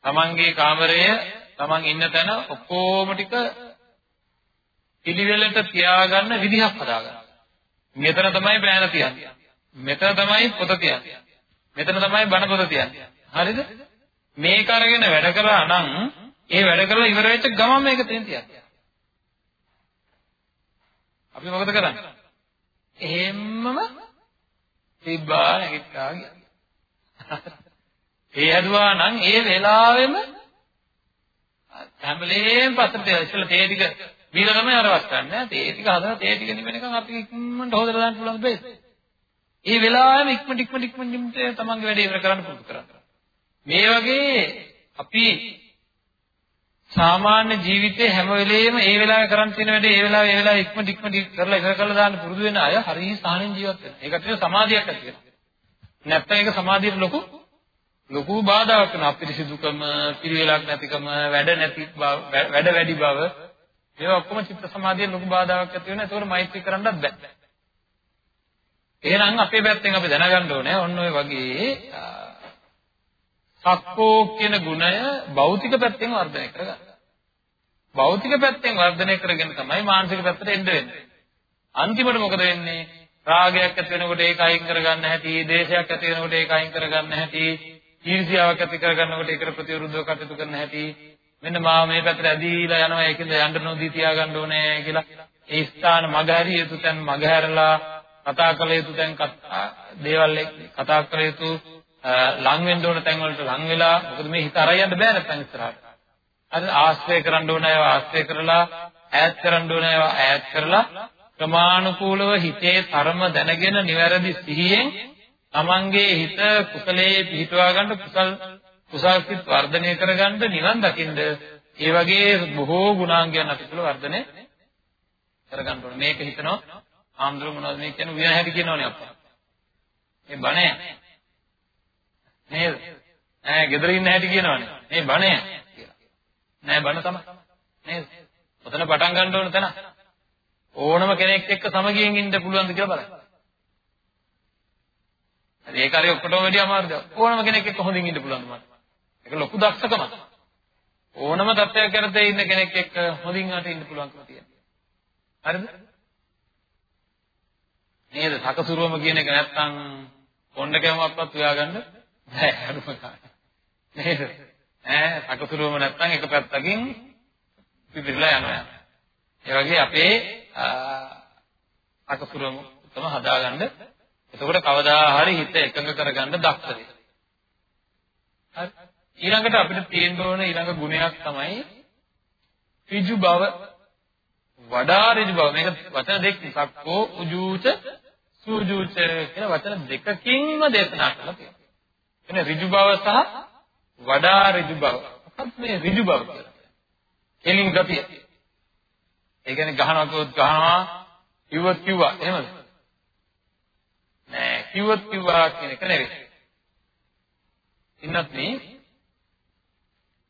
තමන්ගේ කාමරය තමන් ඉන්න තැන ඔක්කොම ටික පිළිවෙලට තියාගන්න විදිහක් හදාගන්න. මෙතන තමයි බෑන තියන්නේ. මෙතන තමයි පොත තියන්නේ. මෙතන තමයි බණ පොත තියන්නේ. හරිද? මේක අරගෙන වැඩ කරා නම් ඒ වැඩ කරලා ඉවර වෙච්ච ගමන් මේක තෙන් තියන්නේ. අපි මොකද කරන්නේ? එහෙම්මම තිබ්බා නැගිට්ටා ගියා. ඒ හැදුවා නම් ඒ වෙලාවෙම හැම වෙලේම පස්සට ඉස්සෙල්ලා තේ ටික බීලා තමයි අරවත් ගන්න. තේ ටික හදලා තේ ටික නිවෙනකන් අපි ඉක්මනට හොදලා දාන්න පුළුවන් බෑ. ඒ වෙලාවෙම ඉක්මනට ඉක්මනට ඉක්මනට තමන්ගේ වැඩේ ඉවර කරන්න පුරුදු කරන්න. මේ වගේ අපි සාමාන්‍ය ජීවිතේ හැම වෙලෙම ඒ වෙලාවේ කරන් තියෙන වැඩේ ඒ වෙලාවේ ඒ වෙලාවේ ඉක්මනට ඉක්මනට කරලා ඉවර කරලා දාන්න පුරුදු වෙන අය හරිය සාහනෙන් ජීවත් වෙනවා. ඒකට කියන සමාධියක් ඇති වෙනවා. නැත්නම් ඒක සමාධියට ලොකු ලොකු බාධාවක් වෙනවා. අපිරිසිදුකම, පිළිවෙලක් නැතිකම, වැඩ නැති බව, වැඩ වැඩි බව ඒවා ඔක්කොම චිත්ත සමාධියට ලොකු බාධාවක් ඇති වෙනවා. ඒකෝර මෛත්‍රී කරන්නත් බෑ. එහෙනම් අපේ පැත්තෙන් අපි දැනගන්න ඕනේ ඔන්න ඔය වගේ සක්කෝ කියන ගුණය භෞතික පැත්තෙන් වර්ධනය කරගන්න. භෞතික පැත්තෙන් වර්ධනය කරගෙන තමයි මානසික පැත්තට එන්න වෙන්නේ. අන්තිමට මොකද වෙන්නේ? රාගයක් ඇති වෙනකොට ඒක අයින් කරගන්න හැටි, දේශයක් ඇති වෙනකොට ඒක අයින් කරගන්න හැටි, ඊර්ෂ්‍යාවක් ඇති කරගන්නකොට ඒකට ප්‍රතිවිරුද්ධව කටයුතු කරන හැටි, මෙන්න මා මේ පැත්තට ඇදීලා යනවා ඒකෙන්ද යන්න නොදී තියාගන්න ඕනේ කියලා ඒ ස්ථාන මගහැරිය යුතු තැන් මගහැරලා කතා කළ යුතු තැන් දේවල් කතා කළ යුතු ලං වෙන්න ඕන තැන් වලට ලං වෙලා මොකද මේ හිත අරයි යන්න බෑ නැත්නම් ඉස්සරහට. අර ආශ්‍රය කරන්න ඕන ඒවා ආශ්‍රය කරලා ඈත් කරන්න ඕන ඒවා ඈත් කරලා ක්‍රමානුකූලව හිතේ තරම දැනගෙන නිවැරදි සිහියෙන් තමන්ගේ හිත කුසලයේ පිහිටුවා ගන්න කුසල් කුසල් සිත් වර්ධනය කරගන්න නිවන් දකින්න ඒ වගේ බොහෝ ගුණාංගයන් අපි තුළ වර්ධනය කරගන්න ඕනේ. මේක හිතනවා ආම්දුර මොනවද මේ කියන්නේ උයන හැටි කියනවනේ අප්පා. මේ බණය. නේද? ඈ ගෙදර ඉන්න හැටි කියනවනේ. මේ බණය කියලා. නෑ බණ තමයි. නේද? ඔතන පටන් ගන්න ඕන තැන. ඕනම කෙනෙක් එක්ක සමගියෙන් ඉන්න පුළුවන්ද කියලා බලන්න. හරි ඒක හරි ඔක්කොටම වැඩි අමාරුද? ඕනම කෙනෙක් එක්ක හොඳින් ඉන්න පුළුවන්ද මට? ඒක ලොකු දක්ෂකමක්. ඕනම තත්ත්වයක කරතේ ඉන්න කෙනෙක් එක්ක හොඳින් අට ඉන්න පුළුවන්කම තියෙනවා. හරිද? නේද? සකසුරුවම කියන එක නැත්තම් කොණ්ඩකමක්වත් හොයාගන්න බෑ අරුම කාලේ. නේද? ඈ සකසුරුවම නැත්තම් එක පැත්තකින් පිපිරලා යනවා. ඒ වගේ අපේ සකසුරුවම තම හදාගන්න එතකොට කවදා හරි හිත එකඟ කරගන්න දක්ෂ වෙයි. හරි. ඊළඟට අපිට තියෙන්න ඕන ඊළඟ ගුණයක් තමයි ඍජු බව. වඩා ඍජු බව. මේක වචන දෙකක් සක්කෝ උජූච සූජූච කියන වචන දෙකකින්ම දේශනා කරලා තියෙනවා. එනේ ඍජු බව සහ වඩා ඍජු බව. මොකක්ද මේ ඍජු බව කියලා? කෙලින් ගතිය. ඒ කියන්නේ ගහනවා කිව්වොත් ගහනවා කිව්වොත් කිව්වා එහෙමද? නෑ කිව්වොත් කිව්වා කියන එක නෙවෙයි. ඉන්නත් මේ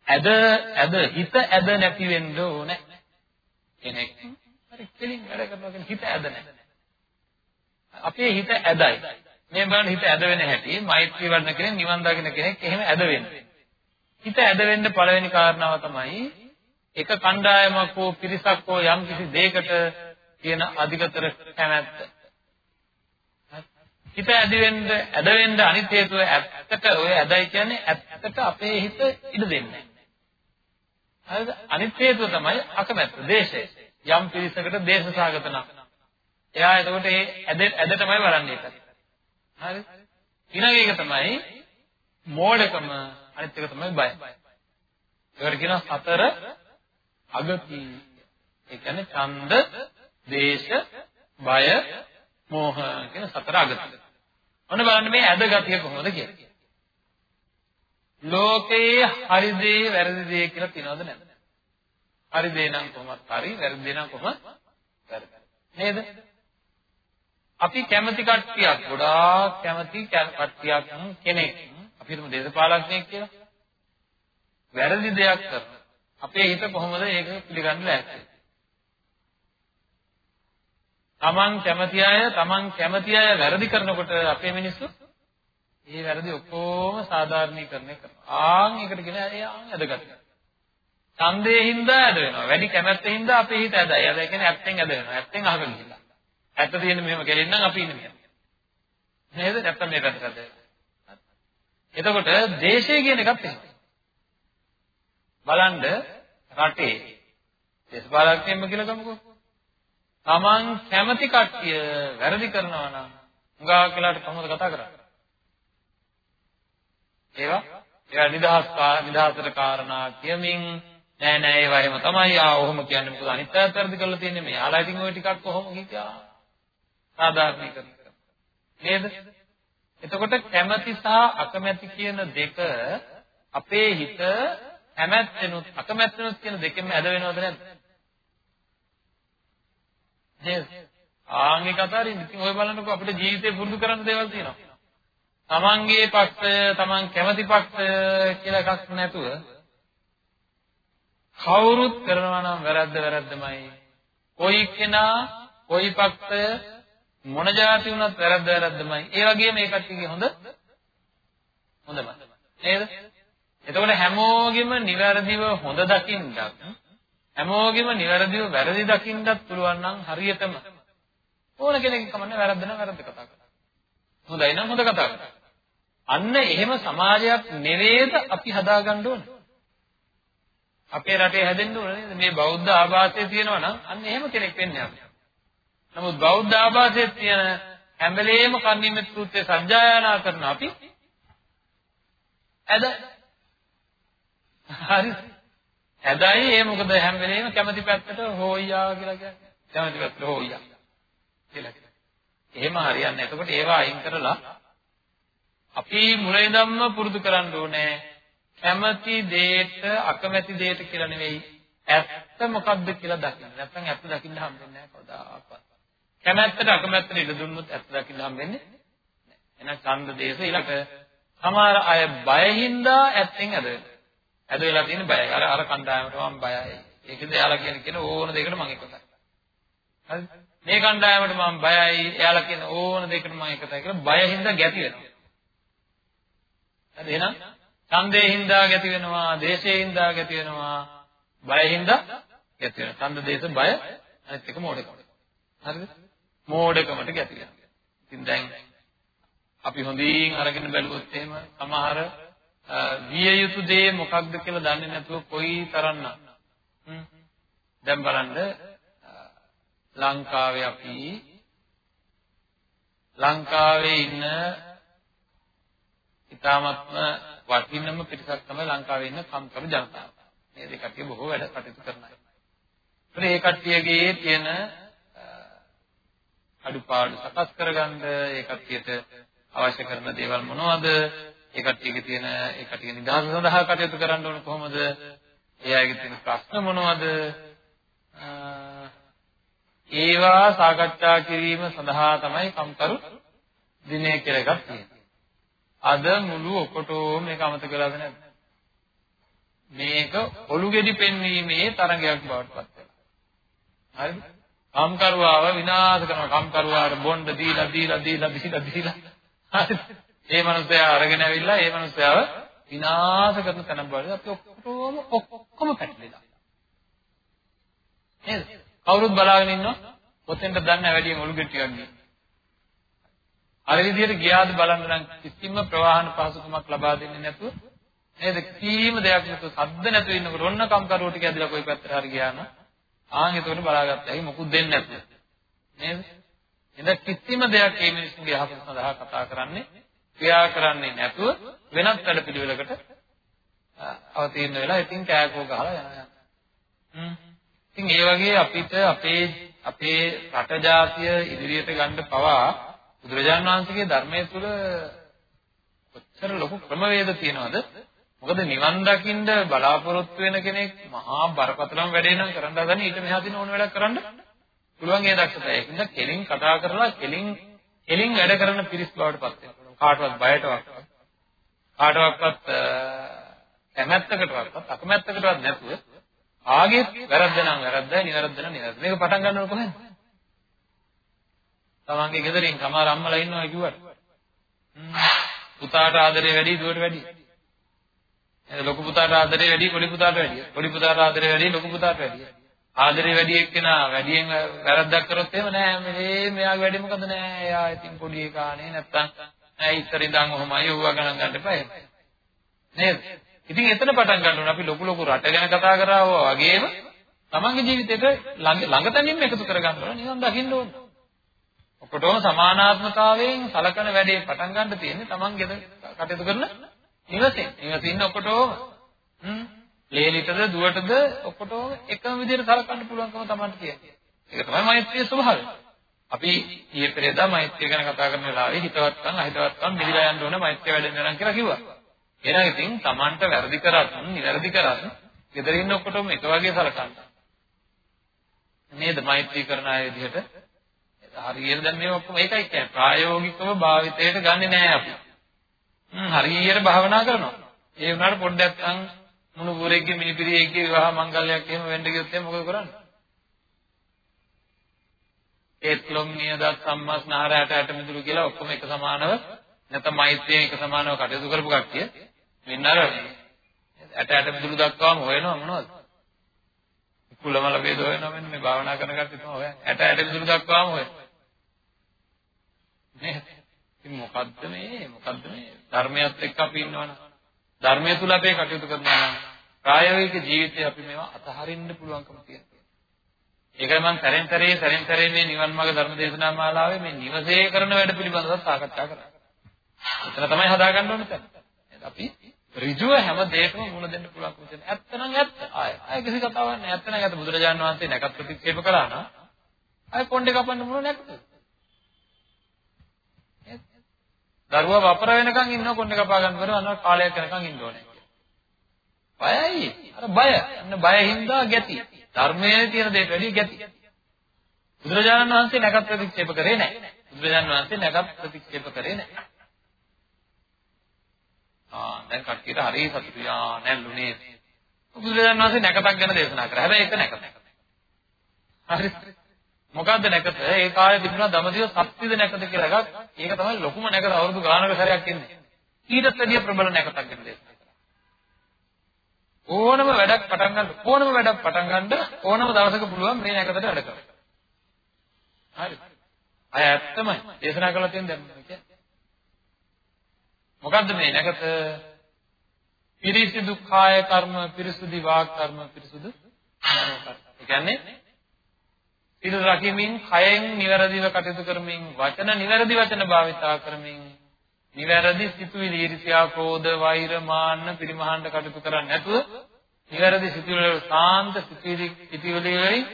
ඇද ඇද හිත ඇද නැති වෙන්න ඕනේ. කෙනෙක් හරි කෙලින් වැඩ කරනවා කියන හිත ඇද නැහැ. අපේ හිත ඇදයි. මේ බලන්න හිත ඇද වෙන හැටි මෛත්‍රී වඩන කෙනෙක් නිවන් දකින්න කෙනෙක් එහෙම ඇද වෙන්නේ. හිත ඇද වෙන්න පළවෙනි කාරණාව තමයි එක කණ්ඩායමක් හෝ පිරිසක් හෝ යම් කිසි දෙයකට තියෙන අධිකතර කැමැත්ත. හිත ඇද වෙන්න ඇද වෙන්න අනිත් හේතුව ඇත්තට ඔය ඇදයි කියන්නේ ඇත්තට අපේ හිත ඉඩ දෙන්නේ හරිද? අනිත් හේතුව තමයි අකමැත්ත, දේශය. යම් පිරිසකට දේශසහගත නම්. එයා එතකොට ඒ ඇද ඇද තමයි වරන්නේ ඒක. හරි? ඊළඟ එක තමයි මෝඩකම, අනිත් එක තමයි බය. ඒකට කියනවා සතර අගති. ඒ කියන්නේ ඡන්ද, දේශ, බය, මෝහ කියන සතර අගති. ඔන්න බලන්න මේ ඇද ගතිය කොහොමද කියලා. ලෝකයේ හරි දේ වැරදි දේ කියලා තියනවද නැද්ද? හරි දේ නම් කොහොමද හරි වැරදි දේ නම් කොහොමද වැරදි. නේද? අපි කැමති කට්ටියක් ගොඩාක් කැමති කට්ටියක් කෙනෙක් අපි හිතමු දේශපාලඥයෙක් කියලා. වැරදි දෙයක් කරනවා. අපේ හිත කොහොමද ඒක පිළිගන්න ලෑස්ති? තමන් කැමති අය තමන් කැමති අය වැරදි කරනකොට අපේ මිනිස්සු ඒ වැරදි ඔක්කොම සාධාරණීකරණය කරනවා. ආන් එකට කියන ඒ ආන් ඇදගත්. ඡන්දේ හින්දා ඇද වෙනවා. වැඩි කැමැත්තෙන් හින්දා අපේ හිත ඇදයි. ඇද කියන්නේ ඇත්තෙන් ඇද වෙනවා. ඇත්තෙන් අහගෙන ගිහිල්ලා. ඇත්ත තියෙන මෙහෙම කෙලින්නම් අපි ඉන්නේ මෙහෙම. නේද? නැත්තම් මේ පැත්තට ඇද. එතකොට දේශය කියන එකත් එහෙමයි. බලන්න රටේ දේශපාලකයෙක්ම කියලා ගමුකෝ. Taman කැමති කට්ටිය වැරදි කරනවා නම් උඟා කියලාට කොහොමද කතා කරන්නේ? ඒවා ඒවා නිදහස් නිදහසට කාරණා කියමින් නෑ නෑ ඒවා එහෙම තමයි ආ ඔහොම කියන්නේ මොකද අනිත් පැත්ත වැරදි කරලා තියෙන්නේ මේ යාලා ඉතින් ওই ටිකක් කොහොම කියා සාධාරණීකරණය නේද? එතකොට කැමැති සහ අකමැති කියන දෙක අපේ හිත කැමැත්තෙනුත් අකමැත්තෙනුත් කියන දෙකෙන්ම ඇද වෙනවද නැද්ද? නේද? ආන්ගේ කතාරින් ඉතින් ඔය බලනකොට අපිට ජීවිතේ පුරුදු කරන්න දේවල් තියෙනවා. තමන්ගේ පක්ෂය තමන් කැමති පක්ෂය කියලා එකක් නැතුව කවුරුත් කරනවා නම් වැරද්ද වැරද්දමයි. කොයි කෙනා කොයි පක්ෂය මොන જાති වුණත් වැරද්ද වැරද්දමයි. ඒ වගේම මේ කට්ටියගේ හොඳ හොඳමයි. නේද? එතකොට හැමෝගෙම නිවැරදිව හොඳ දකින්නත් හැමෝගෙම නිවැරදිව වැරදි දකින්නත් පුළුවන් නම් හරියටම ඕන කෙනෙක් කමන්නේ වැරද්ද නම් වැරද්ද කතා කරනවා. හොඳයි නම් හොඳ කතා කරනවා. අන්න එහෙම සමාජයක් නෙවෙයිද අපි හදාගන්න ඕනේ. අපේ රටේ හැදෙන්න ඕනේ නේද? මේ බෞද්ධ ආభాසය තියෙනවා නම් අන්න එහෙම කෙනෙක් වෙන්නේ අපි. නමුත් බෞද්ධ ආభాසයේ තියෙන හැම වෙලේම කන්නිමෙත් සූත්‍රය සජ්ජායනා කරන අපි ඇද හරි ඇදයි ඒ මොකද හැම වෙලේම කැමැති පැත්තට හොයියා කියලා කියන්නේ කැමැති පැත්තට හොයියා කියලා කියනවා එහෙම හරියන්නේ නැහැ එතකොට ඒවා අයින් කරලා අපි මුලින්දම්ම පුරුදු කරන්න ඕනේ කැමැති දෙයට අකමැති දෙයට කියලා නෙවෙයි ඇත්ත මොකක්ද කියලා දකින්න. නැත්නම් ඇත්ත දකින්න හම්බෙන්නේ නැහැ කවදාකවත්. කැමැත්තට අකමැත්තට ඉඩ දුන්නොත් ඇත්ත දකින්න හම්බෙන්නේ නැහැ. එහෙනම් ඡන්ද දේශ ඊළඟට සමහර අය බයින්දා ඇත්තෙන් ඇද වෙනවා. ඇද වෙලා තියෙන බයයි. අර අර කණ්ඩායමට මම බයයි. ඒකද එයාලා කියන කියන ඕන දෙයකට මම එකතයි. හරිද? මේ කණ්ඩායමට මම බයයි. එයාලා කියන ඕන දෙයකට මම එකතයි කියලා බයින්ද ගැති වෙනවා. හරි එහෙනම් ඡන්දේ හින්දා ගැති වෙනවා, දේශේ හින්දා ගැති වෙනවා, බය හින්දා ගැති වෙනවා. ඡන්ද දේශ බය අනිත් එක මෝඩකම. හරිද? මෝඩකමට ගැති වෙනවා. ඉතින් දැන් අපි හොඳින් අරගෙන බැලුවොත් එහෙම සමහර විය යුතු දේ මොකක්ද කියලා දන්නේ නැතුව කොයි තරම්නම් දැන් බලන්න ලංකාවේ අපි ලංකාවේ ඉන්න ඊ타මත්ම වටිනම පිරිසක් තමයි ලංකාවේ ඉන්න කම්කරු ජනතාව. මේ දෙක කට්ටිය බොහෝ වැඩ කටයුතු කරන අය. ඒ කට්ටියගේ තියෙන අඩුපාඩු සකස් කරගන්න ඒ කට්ටියට අවශ්‍ය කරන දේවල් මොනවද? ඒ කට්ටියගේ තියෙන ඒ කට්ටිය නිදහස සඳහා කටයුතු කරන්න ඕන කොහොමද? ඒ අයගේ තියෙන ප්‍රශ්න මොනවද? ඒවා සාකච්ඡා කිරීම සඳහා තමයි කම්කරු දිනය කියලා එකක් තියෙන්නේ. අද මුළු ඔකොටෝම මේක අමතක කරලාද නැද්ද? මේක ඔලු ගෙඩි පෙන්වීමේ තරඟයක් බවට පත් වෙනවා. හරිද? කම්කරුවාව විනාශ කරනවා. කම්කරුවාට බොණ්ඩ දීලා දීලා දීලා දීලා දීලා. හරිද? ඒ මනුස්සයා අරගෙන ඇවිල්ලා ඒ මනුස්සයාව විනාශ කරන තැන බලද්දී අපි ඔක්කොම ඔක්කොම පැටලෙලා. නේද? කවුරුත් බලාගෙන ඉන්නවා. පොතෙන්ට දන්නේ වැඩියෙන් ඔලු ගෙඩි ටිකක් ගිහින්. අර විදිහට ගියාද බලන්න නම් කිසිම ප්‍රවාහන පහසුකමක් ලබා දෙන්නේ නැතුව නේද? කිසිම දෙයක් නැතුව සද්ද නැතුව ඉන්නකොට ඔන්න කම්කරුවෝ ටික ඇදලා කොයි පැත්තට හරි ගියා නම් ආන් එතකොට බලාගත්තා. ඇයි මොකුත් දෙන්නේ නැතුව. නේද? එඳ කිසිම දෙයක් මේ මිනිස්සුන්ගේ යහපත සඳහා කතා කරන්නේ ක්‍රියා කරන්නේ නැතුව වෙනත් වැඩ පිළිවෙලකට අවතීර්ණ වෙලා ඉතින් කෑකෝ ගහලා යනවා. හ්ම්. ඉතින් ඒ වගේ අපිට අපේ අපේ රට ජාතිය ඉදිරියට ගන්න පවා බුදුරජාණන් වහන්සේගේ ධර්මයේ තුල කොච්චර ලොකු ක්‍රමවේද තියෙනවද? මොකද නිවන් දකින්න බලාපොරොත්තු වෙන කෙනෙක් මහා බරපතලම වැඩේ නම් කරන්න හදන්නේ ඊට මෙහා තියෙන ඕන වැඩක් කරන්න පුළුවන් ඒ දක්ෂතාවය. ඒකින්ද කෙලින් කතා කරලා කෙලින් කෙලින් වැඩ කරන පිරිස් බවට පත් වෙනවා. කාටවත් බයටවත් කාටවත් කැමැත්තකටවත් අකමැත්තකටවත් නැතුව ආගේ වැරද්ද නම් වැරද්දයි නිවැරද්ද නම් නිවැරද්ද. මේක පටන් ගන්නකොට කොහෙන්ද? තමන්ගේ ගෙදරින් සමහර අම්මලා ඉන්නවා කිව්වට. පුතාට ආදරේ වැඩි දුවට වැඩි. එහෙනම් ලොකු පුතාට ආදරේ වැඩි පොඩි පුතාට වැඩි. පොඩි පුතාට ආදරේ වැඩි ලොකු පුතාට වැඩි. ආදරේ වැඩි එක්කෙනා වැඩියෙන් වැරද්දක් කරොත් එහෙම නෑ මේ මෙයාගේ වැඩි මොකද නෑ. එයා ඉතින් පොඩි එකානේ නැත්තම් නෑ ඉස්සර ඉඳන් ඔහොමයි ඌව ගණන් ගන්න එපා එහෙම. නේද? ඉතින් එතන පටන් ගන්න ඕනේ අපි ලොකු ලොකු රට ගැන කතා කරා වගේම තමන්ගේ ජීවිතේට ළඟ ළඟතනින්ම එකතු කරගන්න ඕනේ නිවන් දකින්න ඕනේ. ඔකොටම සමානාත්මතාවයෙන් සලකන වැඩේ පටන් ගන්න තියෙන්නේ තමන් ගෙද කටයුතු කරන නිවසේ. නිවසේ ඉන්න ඔකොටම හ්ම් ලේලිටද දුවටද ඔකොටම එකම විදිහට සලකන්න පුළුවන්කම තමන්ට තියෙනවා. ඒක තමයි මෛත්‍රියේ ස්වභාවය. අපි ඊයේ පෙරේදා මෛත්‍රිය ගැන කතා කරන වෙලාවේ හිතවත්කම් අහිතවත්කම් මිදිලා යන්න ඕන මෛත්‍රිය වැඩෙන්න නම් කියලා කිව්වා. එහෙනම් ඉතින් තමන්ට වැරදි කරත්, නිවැරදි කරත්, ගෙදර ඉන්න ඔක්කොටම එක වගේ සලකන්න. නේද මෛත්‍රී කරන අය විදිහට හරියට දැන් මේ ඔක්කොම ඒකයි කියන්නේ ප්‍රායෝගිකව භාවිතයට ගන්නෙ නෑ අපි. හ්ම් හරියට භාවනා කරනවා. ඒ වුණාට පොඩ්ඩක් අන් මුණුපුරෙක්ගේ මිනිපිරියෙක්ගේ විවාහ මංගල්‍යයක් එහෙම වෙන්න ගියොත් එහෙනම් මොකද කරන්නේ? ඒත් ලොම් නියදත් සම්මස් නහරයට ඇට මිදුළු කියලා ඔක්කොම එක සමානව නැත්නම් මෛත්‍රියෙන් එක සමානව කටයුතු කරපු කට්ටිය මෙන්න අර ඇට ඇට මිදුළු දක්වාම හොයනවා මොනවද? කුලමල ભેද හොයනවා මෙන්න මේ භාවනා කරන කට්ටිය තමයි හොයන්නේ. ඇට ඇට මිදුළු දක්වාම හොයනවා. නේද? ඉතින් මොකද්ද මේ? මොකද්ද මේ? ධර්මයත් එක්ක අපි ඉන්නවනම් ධර්මය තුල අපේ කටයුතු කරනවා නම් ප්‍රායෝගික ජීවිතේ අපි මේවා අතහරින්න පුළුවන්කම තියෙනවා. ඒකයි මම සැරෙන් සැරේ සැරෙන් සැරේ මේ නිවන් මාර්ග ධර්ම දේශනා මාලාවේ මේ නිවසේ කරන වැඩ පිළිබඳව සාකච්ඡා කරා. එතන තමයි හදාගන්න ඕනේ තැන. අපි ඍජුව හැම දෙයකම මුණ දෙන්න පුළුවන්කම තියෙන. ඇත්ත නම් ඇත්ත. ආය ආය කිසි කතාවක් නැහැ. ඇත්ත නම් ඇත්ත බුදුරජාණන් වහන්සේ නැකත් ප්‍රතික්ෂේප කළා නම් ආය කොණ්ඩේ කපන්න මොන නැක්කද? දරුවා වපර වෙනකන් ඉන්නව කොණ්ඩේ කපා ගන්න බැරුව අන්න කාලයක් යනකන් ඉන්න ඕනේ. බයයි. අර බය. අන්න බය හින්දා ගැති. ධර්මයේ තියෙන දෙයට වැඩිය ගැති. බුදුරජාණන් වහන්සේ නැකත් ප්‍රතික්ෂේප කරේ නැහැ. බුදුරජාණන් වහන්සේ නැකත් ප්‍රතික්ෂේප කරේ නැහැ. ආ දැන් කට්ටියට හරිය සතුටුයි. ආ නැල්ලුනේ. බුදුරජාණන් වහන්සේ නැකතක් ගැන දේශනා කරා. හැබැයි ඒක නැකත. හරි. මොකද්ද නැකත? ඒ කාලේ තිබුණා දමදිව සත්‍විද නැකත කියලා එකක්. ඒක තමයි ලොකුම නැකත අවුරුදු ගානක සැරයක් ඉන්නේ. ඊටත් වැඩිය ප්‍රබල නැකතක් ගැන දේශනා කරා. ඕනම වැඩක් පටන් ගන්න ඕනම වැඩක් පටන් ගන්න ඕනම දවසක පුළුවන් මේ නැකතට වැඩ කරන්න. හරි. අය ඇත්තමයි. දේශනා කළා තියෙන දැන් කියන්නේ. මොකද්ද මේ නැකත? පිරිසිදු කාය කර්ම, පිරිසුදු වාක් කර්ම, පිරිසුදු මනෝ කර්ම. ඒ කියන්නේ සිල් රකිමින් කයෙන් නිවැරදිව කටයුතු කරමින් වචන නිවැරදි වචන භාවිතා කරමින් නිවැරදි සිතුවිලි ඊර්ෂ්‍යා ක්‍රෝධ වෛර මාන්න පිරිමහන්න කටයුතු කරන්නේ නැතුව නිවැරදි සිතුවිලි වල සාන්ත සිතුවිලි සිතුවිලි වලින්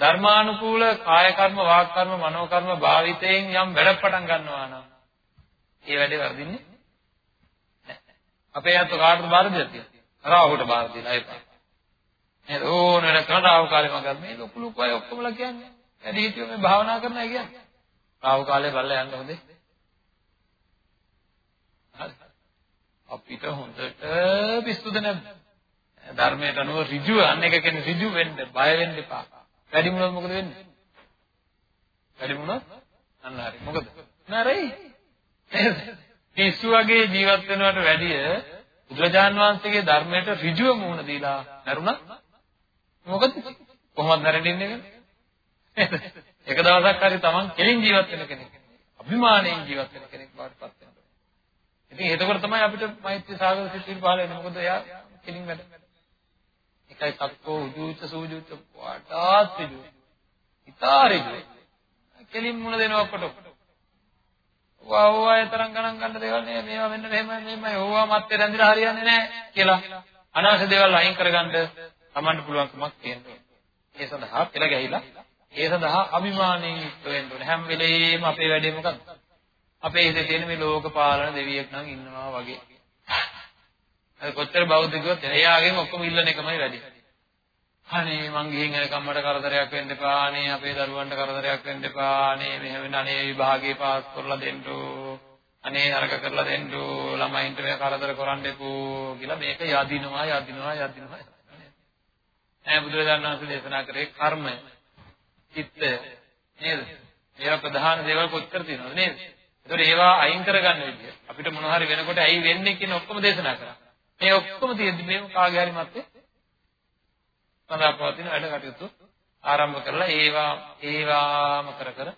ධර්මානුකූල කාය කර්ම වාක් කර්ම මනෝ කර්ම භාවිතයෙන් යම් වැඩ පටන් ගන්නවා නම් ඒ වැඩේ වර්ධින්නේ අපේ අත කාටද බාර දෙලා තියෙන්නේ? රාහුට බාර දීලා එපා. නේද? ඕන වෙන කරාව කාලේ මග මේ ලොකු ලොකු අය ඔක්කොමලා කියන්නේ. වැඩි හිටියෝ මේ භාවනා කරනවා කියන්නේ. රාහු කාලේ බලලා යන්න හොඳේ. හරි. අපිට හොඳට පිස්සුද නැද්ද? ධර්මයට අනුව ඍජු අන්න එක කියන්නේ ඍජු වෙන්න, බය වෙන්න එපා. වැඩි මොනවද මොකද වෙන්නේ? වැඩි මොනවද? අන්න හරි. මොකද? නරයි. නේද? පිස්සු වගේ ජීවත් වෙනවට වැඩිය බුදුරජාන් වහන්සේගේ ධර්මයට ඍජුව මුහුණ දීලා නරුණා මොකද? කොහොමද නැරෙන්නේ එක දවසක් හරි Taman කෙලින් ජීවත් වෙන කෙනෙක් අභිමාණයෙන් ජීවත් වෙන කෙනෙක් බවට පත් වෙනවා. ඉතින් එතකොට තමයි අපිට මෛත්‍රී සාගර සිතින් පහළ වෙන්නේ. මොකද එයා කෙලින් වැඩ එකයි සක්කෝ උජුච්ච සූජුච්ච වටාත් ඍජු ඉතාරිජු කෙලින් මුණ දෙනවා කොට ඕවා ඕවා තරම් ගණන් ගන්න දේවල් නේ මේවා මෙන්න මෙහෙමයි මෙහෙමයි. ඕවා මැත්තේ රැඳිලා හරියන්නේ නැහැ කියලා. අනවශ්‍ය දේවල් අයින් කරගන්න තමන්ට පුළුවන්කමක් තියෙනවා. ඒ සඳහා පෙළ ගැහිලා ඒ සඳහා අභිමාණයෙන් යුක්ත වෙන්න ඕනේ. හැම වෙලේම අපේ වැඩේ මොකක්ද? අපේ හිතේ තියෙන මේ ලෝක පාලන දෙවියෙක් නම් ඉන්නවා වගේ. අය කොච්චර බෞද්ධ කිව්වොත් එයාගෙන් ඔක්කොම ඉල්ලන එකමයි වැඩි. අනේ මං ගිහින් එනකම් මට කරදරයක් වෙන්න එපා. අනේ අපේ දරුවන්ට කරදරයක් වෙන්න එපා. අනේ මෙහෙම වෙන අනේ විභාගේ පාස් කරලා දෙන්නෝ. අනේ අරක කරලා දෙන්නෝ. ළමයින්ට මේ කරදර කරන්න එපෝ කියලා මේක යදිනවා යදිනවා යදිනවා. ඈ බුදුරජාණන් වහන්සේ දේශනා කරේ කර්මය. චිත්තය නේද? ඒවා ප්‍රධාන දේවල් කොච්චර තියෙනවද නේද? ඒතකොට ඒවා අයින් කරගන්න විදිය. අපිට මොන හරි වෙනකොට ඇයි වෙන්නේ කියන ඔක්කොම දේශනා කරා. මේ ඔක්කොම තියෙද්දි මේ කාගේ හරි මැත්තේ සඳහා පවතින වැඩ කටයුතු ආරම්භ කරලා ඒවා ඒවාම කර කර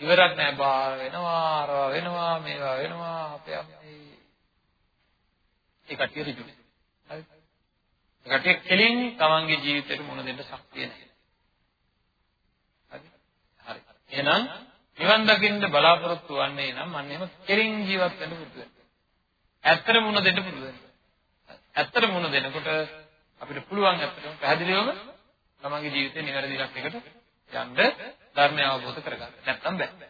ඉවරක් නැහැ බාර වෙනවා අරවා වෙනවා මේවා වෙනවා අපේ අපේ ඒ කටිය ඍජුයි හරි ඒ කටිය කෙලින් තමන්ගේ ජීවිතේට මුණ දෙන්න ශක්තිය නැහැ හරි හරි එහෙනම් නිවන් දකින්න බලාපොරොත්තු වෙන්නේ නම් අන්න එහෙම කෙලින් ජීවත් වෙන්න පුරුදු වෙන්න ඇත්තට මුණ දෙන්න පුරුදු වෙන්න ඇත්තට මුණ දෙනකොට අපිට පුළුවන් අපිට පැහැදිලිවම තමන්ගේ ජීවිතේ නිවැරදි ඉලක්කයකට යන්න ධර්මය අවබෝධ කරගන්න. නැත්තම් බෑ.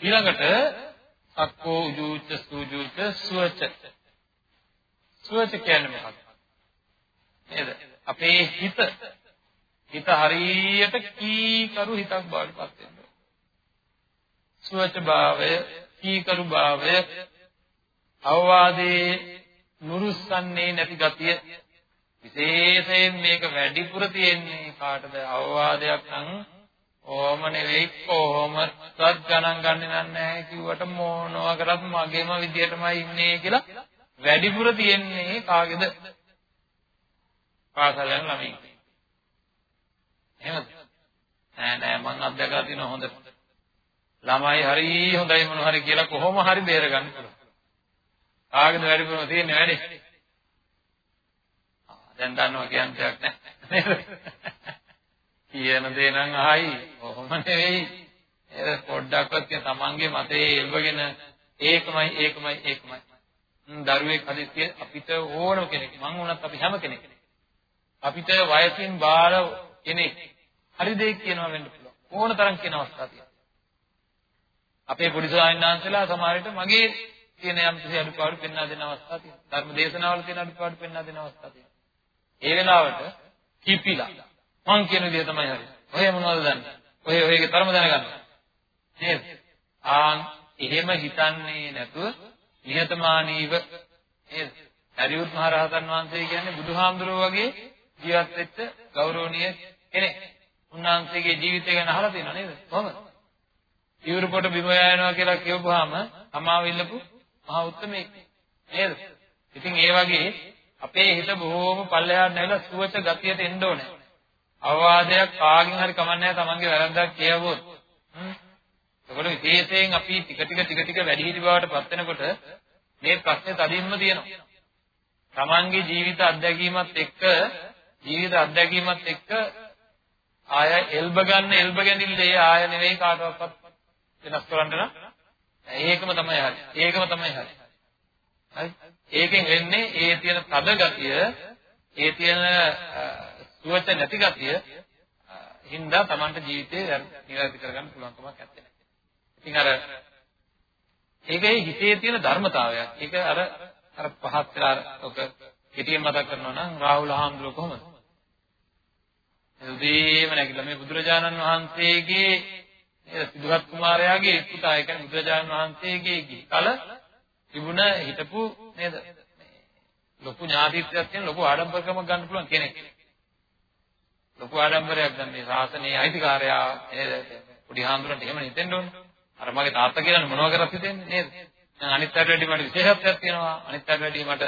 ඊළඟට සක්කෝ උජූච සූජූච සුවච. සුවච කියන්නේ මොකක්ද? නේද? අපේ හිත හිත හරියට කීකරු හිතක් බවට පත් වෙනවා. සුවච භාවය, කීකරු භාවය, අවවාදේ නුරුස්සන්නේ නැති ගතිය විශේෂයෙන් මේක වැඩිපුර තියෙන්නේ කාටද අවවාදයක් නම් ඕම නෙවෙයි කොහොමවත් ගණන් ගන්නෙ නැහැ කිව්වට මොනවා කරත් මගේම විදියටමයි ඉන්නේ කියලා වැඩිපුර තියෙන්නේ කාගේද පාසල් යන ළමයි එහෙමද නෑ නෑ මං අත්දැකලා තියෙන හොඳ ළමයි හරි හොඳයි මොනවා හරි කියලා කොහොම හරි බේරගන්න පුළුවන් කාගෙද වැඩිපුරම තියෙන්නේ වැඩි? දැන් දන්නවා කියන දෙයක් නැහැ. කියන දේ නම් අහයි. කොහොම නෙවෙයි. ඒ පොඩ්ඩක්වත් කිය තමන්ගේ මතේ එල්බගෙන ඒකමයි ඒකමයි ඒකමයි. දරුවෙක් හදිස්සිය අපිට ඕනම කෙනෙක් මං වුණත් අපි හැම කෙනෙක්. අපිට වයසින් බාල කෙනෙක් හරි දෙයක් කියනවා වෙන්න පුළුවන්. ඕන තරම් කියන අවස්ථා තියෙනවා. අපේ පොඩි ස්වාමීන් වහන්සේලා සමහර විට මගේ තියෙන යම් කිසි අඩුපාඩු පෙන්වා දෙන අවස්ථා තියෙනවා. ධර්ම දේශනාවල තියෙන අඩුපාඩු පෙන්වා දෙන අවස්ථා තියෙනවා. ඒ වෙලාවට කිපිලා මං කියන දේ තමයි හරි. ඔය මොනවද දන්නේ? ඔය ඔයගේ තරම දැනගන්න. නේද? ආන් එහෙම හිතන්නේ නැතුව නිහතමානීව නේද? හරියුත් මහ රහතන් වහන්සේ කියන්නේ බුදුහාමුදුරුවෝ වගේ ජීවත් වෙච්ච ගෞරවනීය කෙනෙක්. උන්වහන්සේගේ ජීවිතය ගැන අහලා තියෙනව නේද? කොහොමද? ඉවුරු පොට බිම යනවා කියලා කියවුවාම අමාව ඉල්ලපු මහා උත්මයෙක් නේද? ඉතින් ඒ වගේ අපේ හිත බොහෝම පල්ලෙහාට නැවිලා සුවච ගතියට එන්න ඕනේ. අවවාදයක් කාගෙන් හරි කමන්නේ තමන්ගේ වැරද්දක් කියවුවොත්. එතකොට විශේෂයෙන් අපි ටික ටික ටික ටික වැඩි හිටි බවට පත් වෙනකොට මේ ප්‍රශ්නේ තදින්ම තියෙනවා. තමන්ගේ ජීවිත අත්දැකීමත් එක්ක ජීවිත අත්දැකීමත් එක්ක ආය එල්බ ගන්න එල්බ ගැනීමේ ආය නෙවෙයි කාටවත් වෙනස් කරන්න නම් ඒකම තමයි හරි. ඒකම තමයි හරි. හරි. ඒකෙන් වෙන්නේ ඒ තියෙන තද ගතිය, ඒ තියෙන සුවච නැති ගතිය හින්දා Tamanට ජීවිතේ නිවැරදි කරගන්න පුළුවන්කමක් නැත්තේ. ඉතින් අර ඒකේ හිතේ තියෙන ධර්මතාවයක්. ඒක අර අර පහත් වෙලා ඔක කෙටියෙන් මතක් කරනවා නම් රාහුල හාමුදුරුවෝ කොහොමද? උදේම නැගිටලා මේ බුදුරජාණන් වහන්සේගේ නේද සිදුහත් කුමාරයාගේ පුතා ඒ කියන්නේ බුදුරජාණන් වහන්සේගේ කල තිබුණ හිටපු නේද ලොකු ඥාතිත්වයක් තියෙන ලොකු ආඩම්බරකමක් ගන්න පුළුවන් කෙනෙක් ලොකු ආඩම්බරයක් ගන්න මේ ශාසනයේ අයිතිකාරයා නේද පොඩි හාමුදුරන්ට එහෙම හිතෙන්න ඕනේ අර මගේ තාත්තා කියලා මොනව කරත් හිතෙන්නේ නේද දැන් අනිත් පැයට වැඩි මට විශේෂත්වයක් තියෙනවා අනිත් පැයට වැඩි මට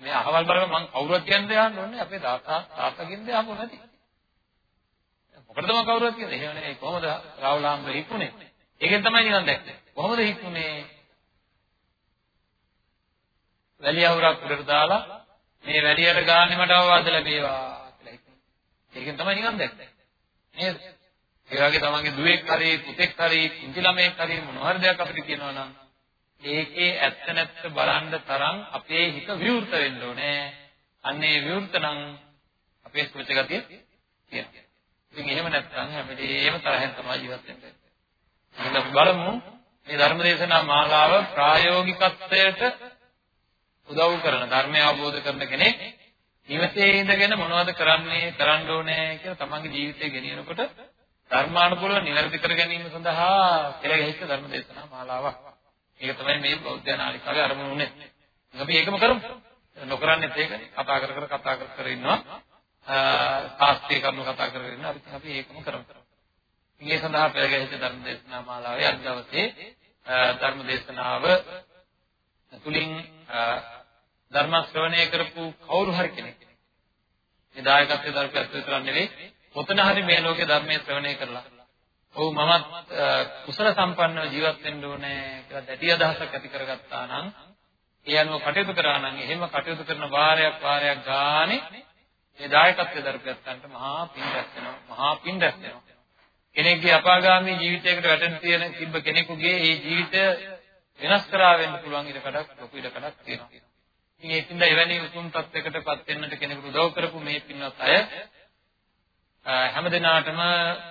මේ අහවල් බලම මං කවුරුත් කියන්නේ යන්න ඕනේ අපේ තාත්තා තාත්තා කියන්නේ ආපු නැති මොකටද මම කවුරුත් කියන්නේ? එහෙම නෙවෙයි කොහොමද රාහුල හාමුදුර හික්ුනේ? ඒකෙන් තමයි නිකන් දැක්කේ. කොහොමද හික්ුනේ? වැලි අවුරක් උඩට දාලා මේ වැලියට ගාන්නේ මට අවවාද ලැබේවා කියලා හික්ුනේ. ඒකෙන් තමයි නිකන් දැක්කේ. නේද? ඒ වගේ තමන්ගේ දුවෙක් හරි පුතෙක් හරි කුංචි ළමයෙක් හරි මොනවා හරි දෙයක් අපිට කියනවා නම් ඒකේ ඇත්ත නැත්ත බලන්න තරම් අපේ හිත විවෘත වෙන්න ඕනේ. අන්නේ විවෘත නම් අපේ සුවච ගතිය තියෙනවා. ඉතින් එහෙම නැත්නම් හැමදේම තරහෙන් තමයි ජීවත් වෙන්නේ. එහෙනම් අපි බලමු මේ ධර්මදේශනා මාලාව ප්‍රායෝගිකත්වයට උදව් කරන ධර්මය අවබෝධ කරන කෙනෙක් නිවසේ ඉඳගෙන මොනවද කරන්නේ කරන්න ඕනේ කියලා තමන්ගේ ජීවිතය ගෙනියනකොට ධර්මානුකූලව නිවැරදි කර ගැනීම සඳහා පෙළ ගැහිච්ච ධර්මදේශනා මාලාවක්. ඒක තමයි මේ බෞද්ධ නාලිකාවේ අරමුණ උනේ. අපි ඒකම කරමු. නොකරන්නේත් ඒකනේ. කතා කර කර කතා කර කර ඉන්නවා. ශාස්ත්‍රීය කරුණු කතා කරගෙන ඉන්න අපි අපි ඒකම කරමු. මේ සඳහා පෙරගැහිච්ච ධර්ම දේශනා මාලාවේ අද දවසේ ධර්ම දේශනාව තුලින් ධර්ම ශ්‍රවණය කරපු කවුරු හරි කෙනෙක් මේ දායකත්වයේ ධර්මයක් විතරක් නෙවෙයි කොතන හරි මේ ලෝකේ ධර්මයේ ශ්‍රවණය කරලා ඔව් මමත් කුසල සම්පන්නව ජීවත් වෙන්න ඕනේ කියලා දැඩි අදහසක් ඇති කරගත්තා නම් ඒ අනුව කටයුතු කරා නම් එහෙම කටයුතු කරන වාරයක් වාරයක් ගානේ මේ දායකත්වයේ දරපැත්තන්ට මහා පින් රැස් වෙනවා මහා පින් රැස් වෙනවා. කෙනෙක්ගේ අපාගාමී ජීවිතයකට වැටෙන තියෙන තිබ්බ කෙනෙකුගේ ඒ ජීවිතය වෙනස් කරා වෙන්න පුළුවන් ඉඩකඩක් ලොකු ඉඩකඩක් තියෙනවා. ඉතින් ඒකින්ද එවැනි උතුම් තත්යකටපත් වෙන්නට කෙනෙකුට උදව් කරපු මේ පින්වත් අය හැම දිනාටම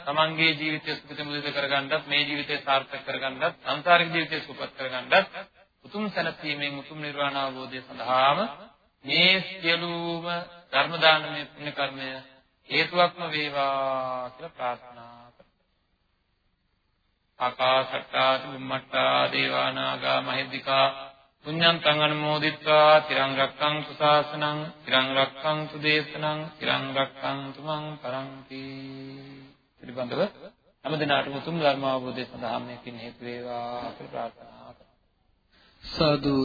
තමන්ගේ ජීවිතය සුඛිත මුදිත කරගන්නත් මේ ජීවිතය සාර්ථක කරගන්නත් සංසාරික ජීවිතය සුවපත් කරගන්නත් උතුම් සැනසීමෙන් උතුම් නිර්වාණ අවබෝධය සඳහාම මේ සියලුම ධර්ම දානමය පුණ්‍ය කර්මය හේතුවක්ම වේවා කියලා ප්‍රාර්ථනා කරමු. ආකාශට්ටා චුම්මට්ටා දේවානාගා මහිද්దికා පුඤ්ඤන්තං අනුමෝදිත්වා තිරං රක්ඛන්තු ශාසනං තිරං රක්ඛන්තු දේශනං තිරං රක්ඛන්තු මං පරන්ති. පිළිබඳව හැමදිනාටම උතුම් ධර්ම අවබෝධය සඳහා මේකින් හේතු වේවා කියලා ප්‍රාර්ථනා කරමු. සාදු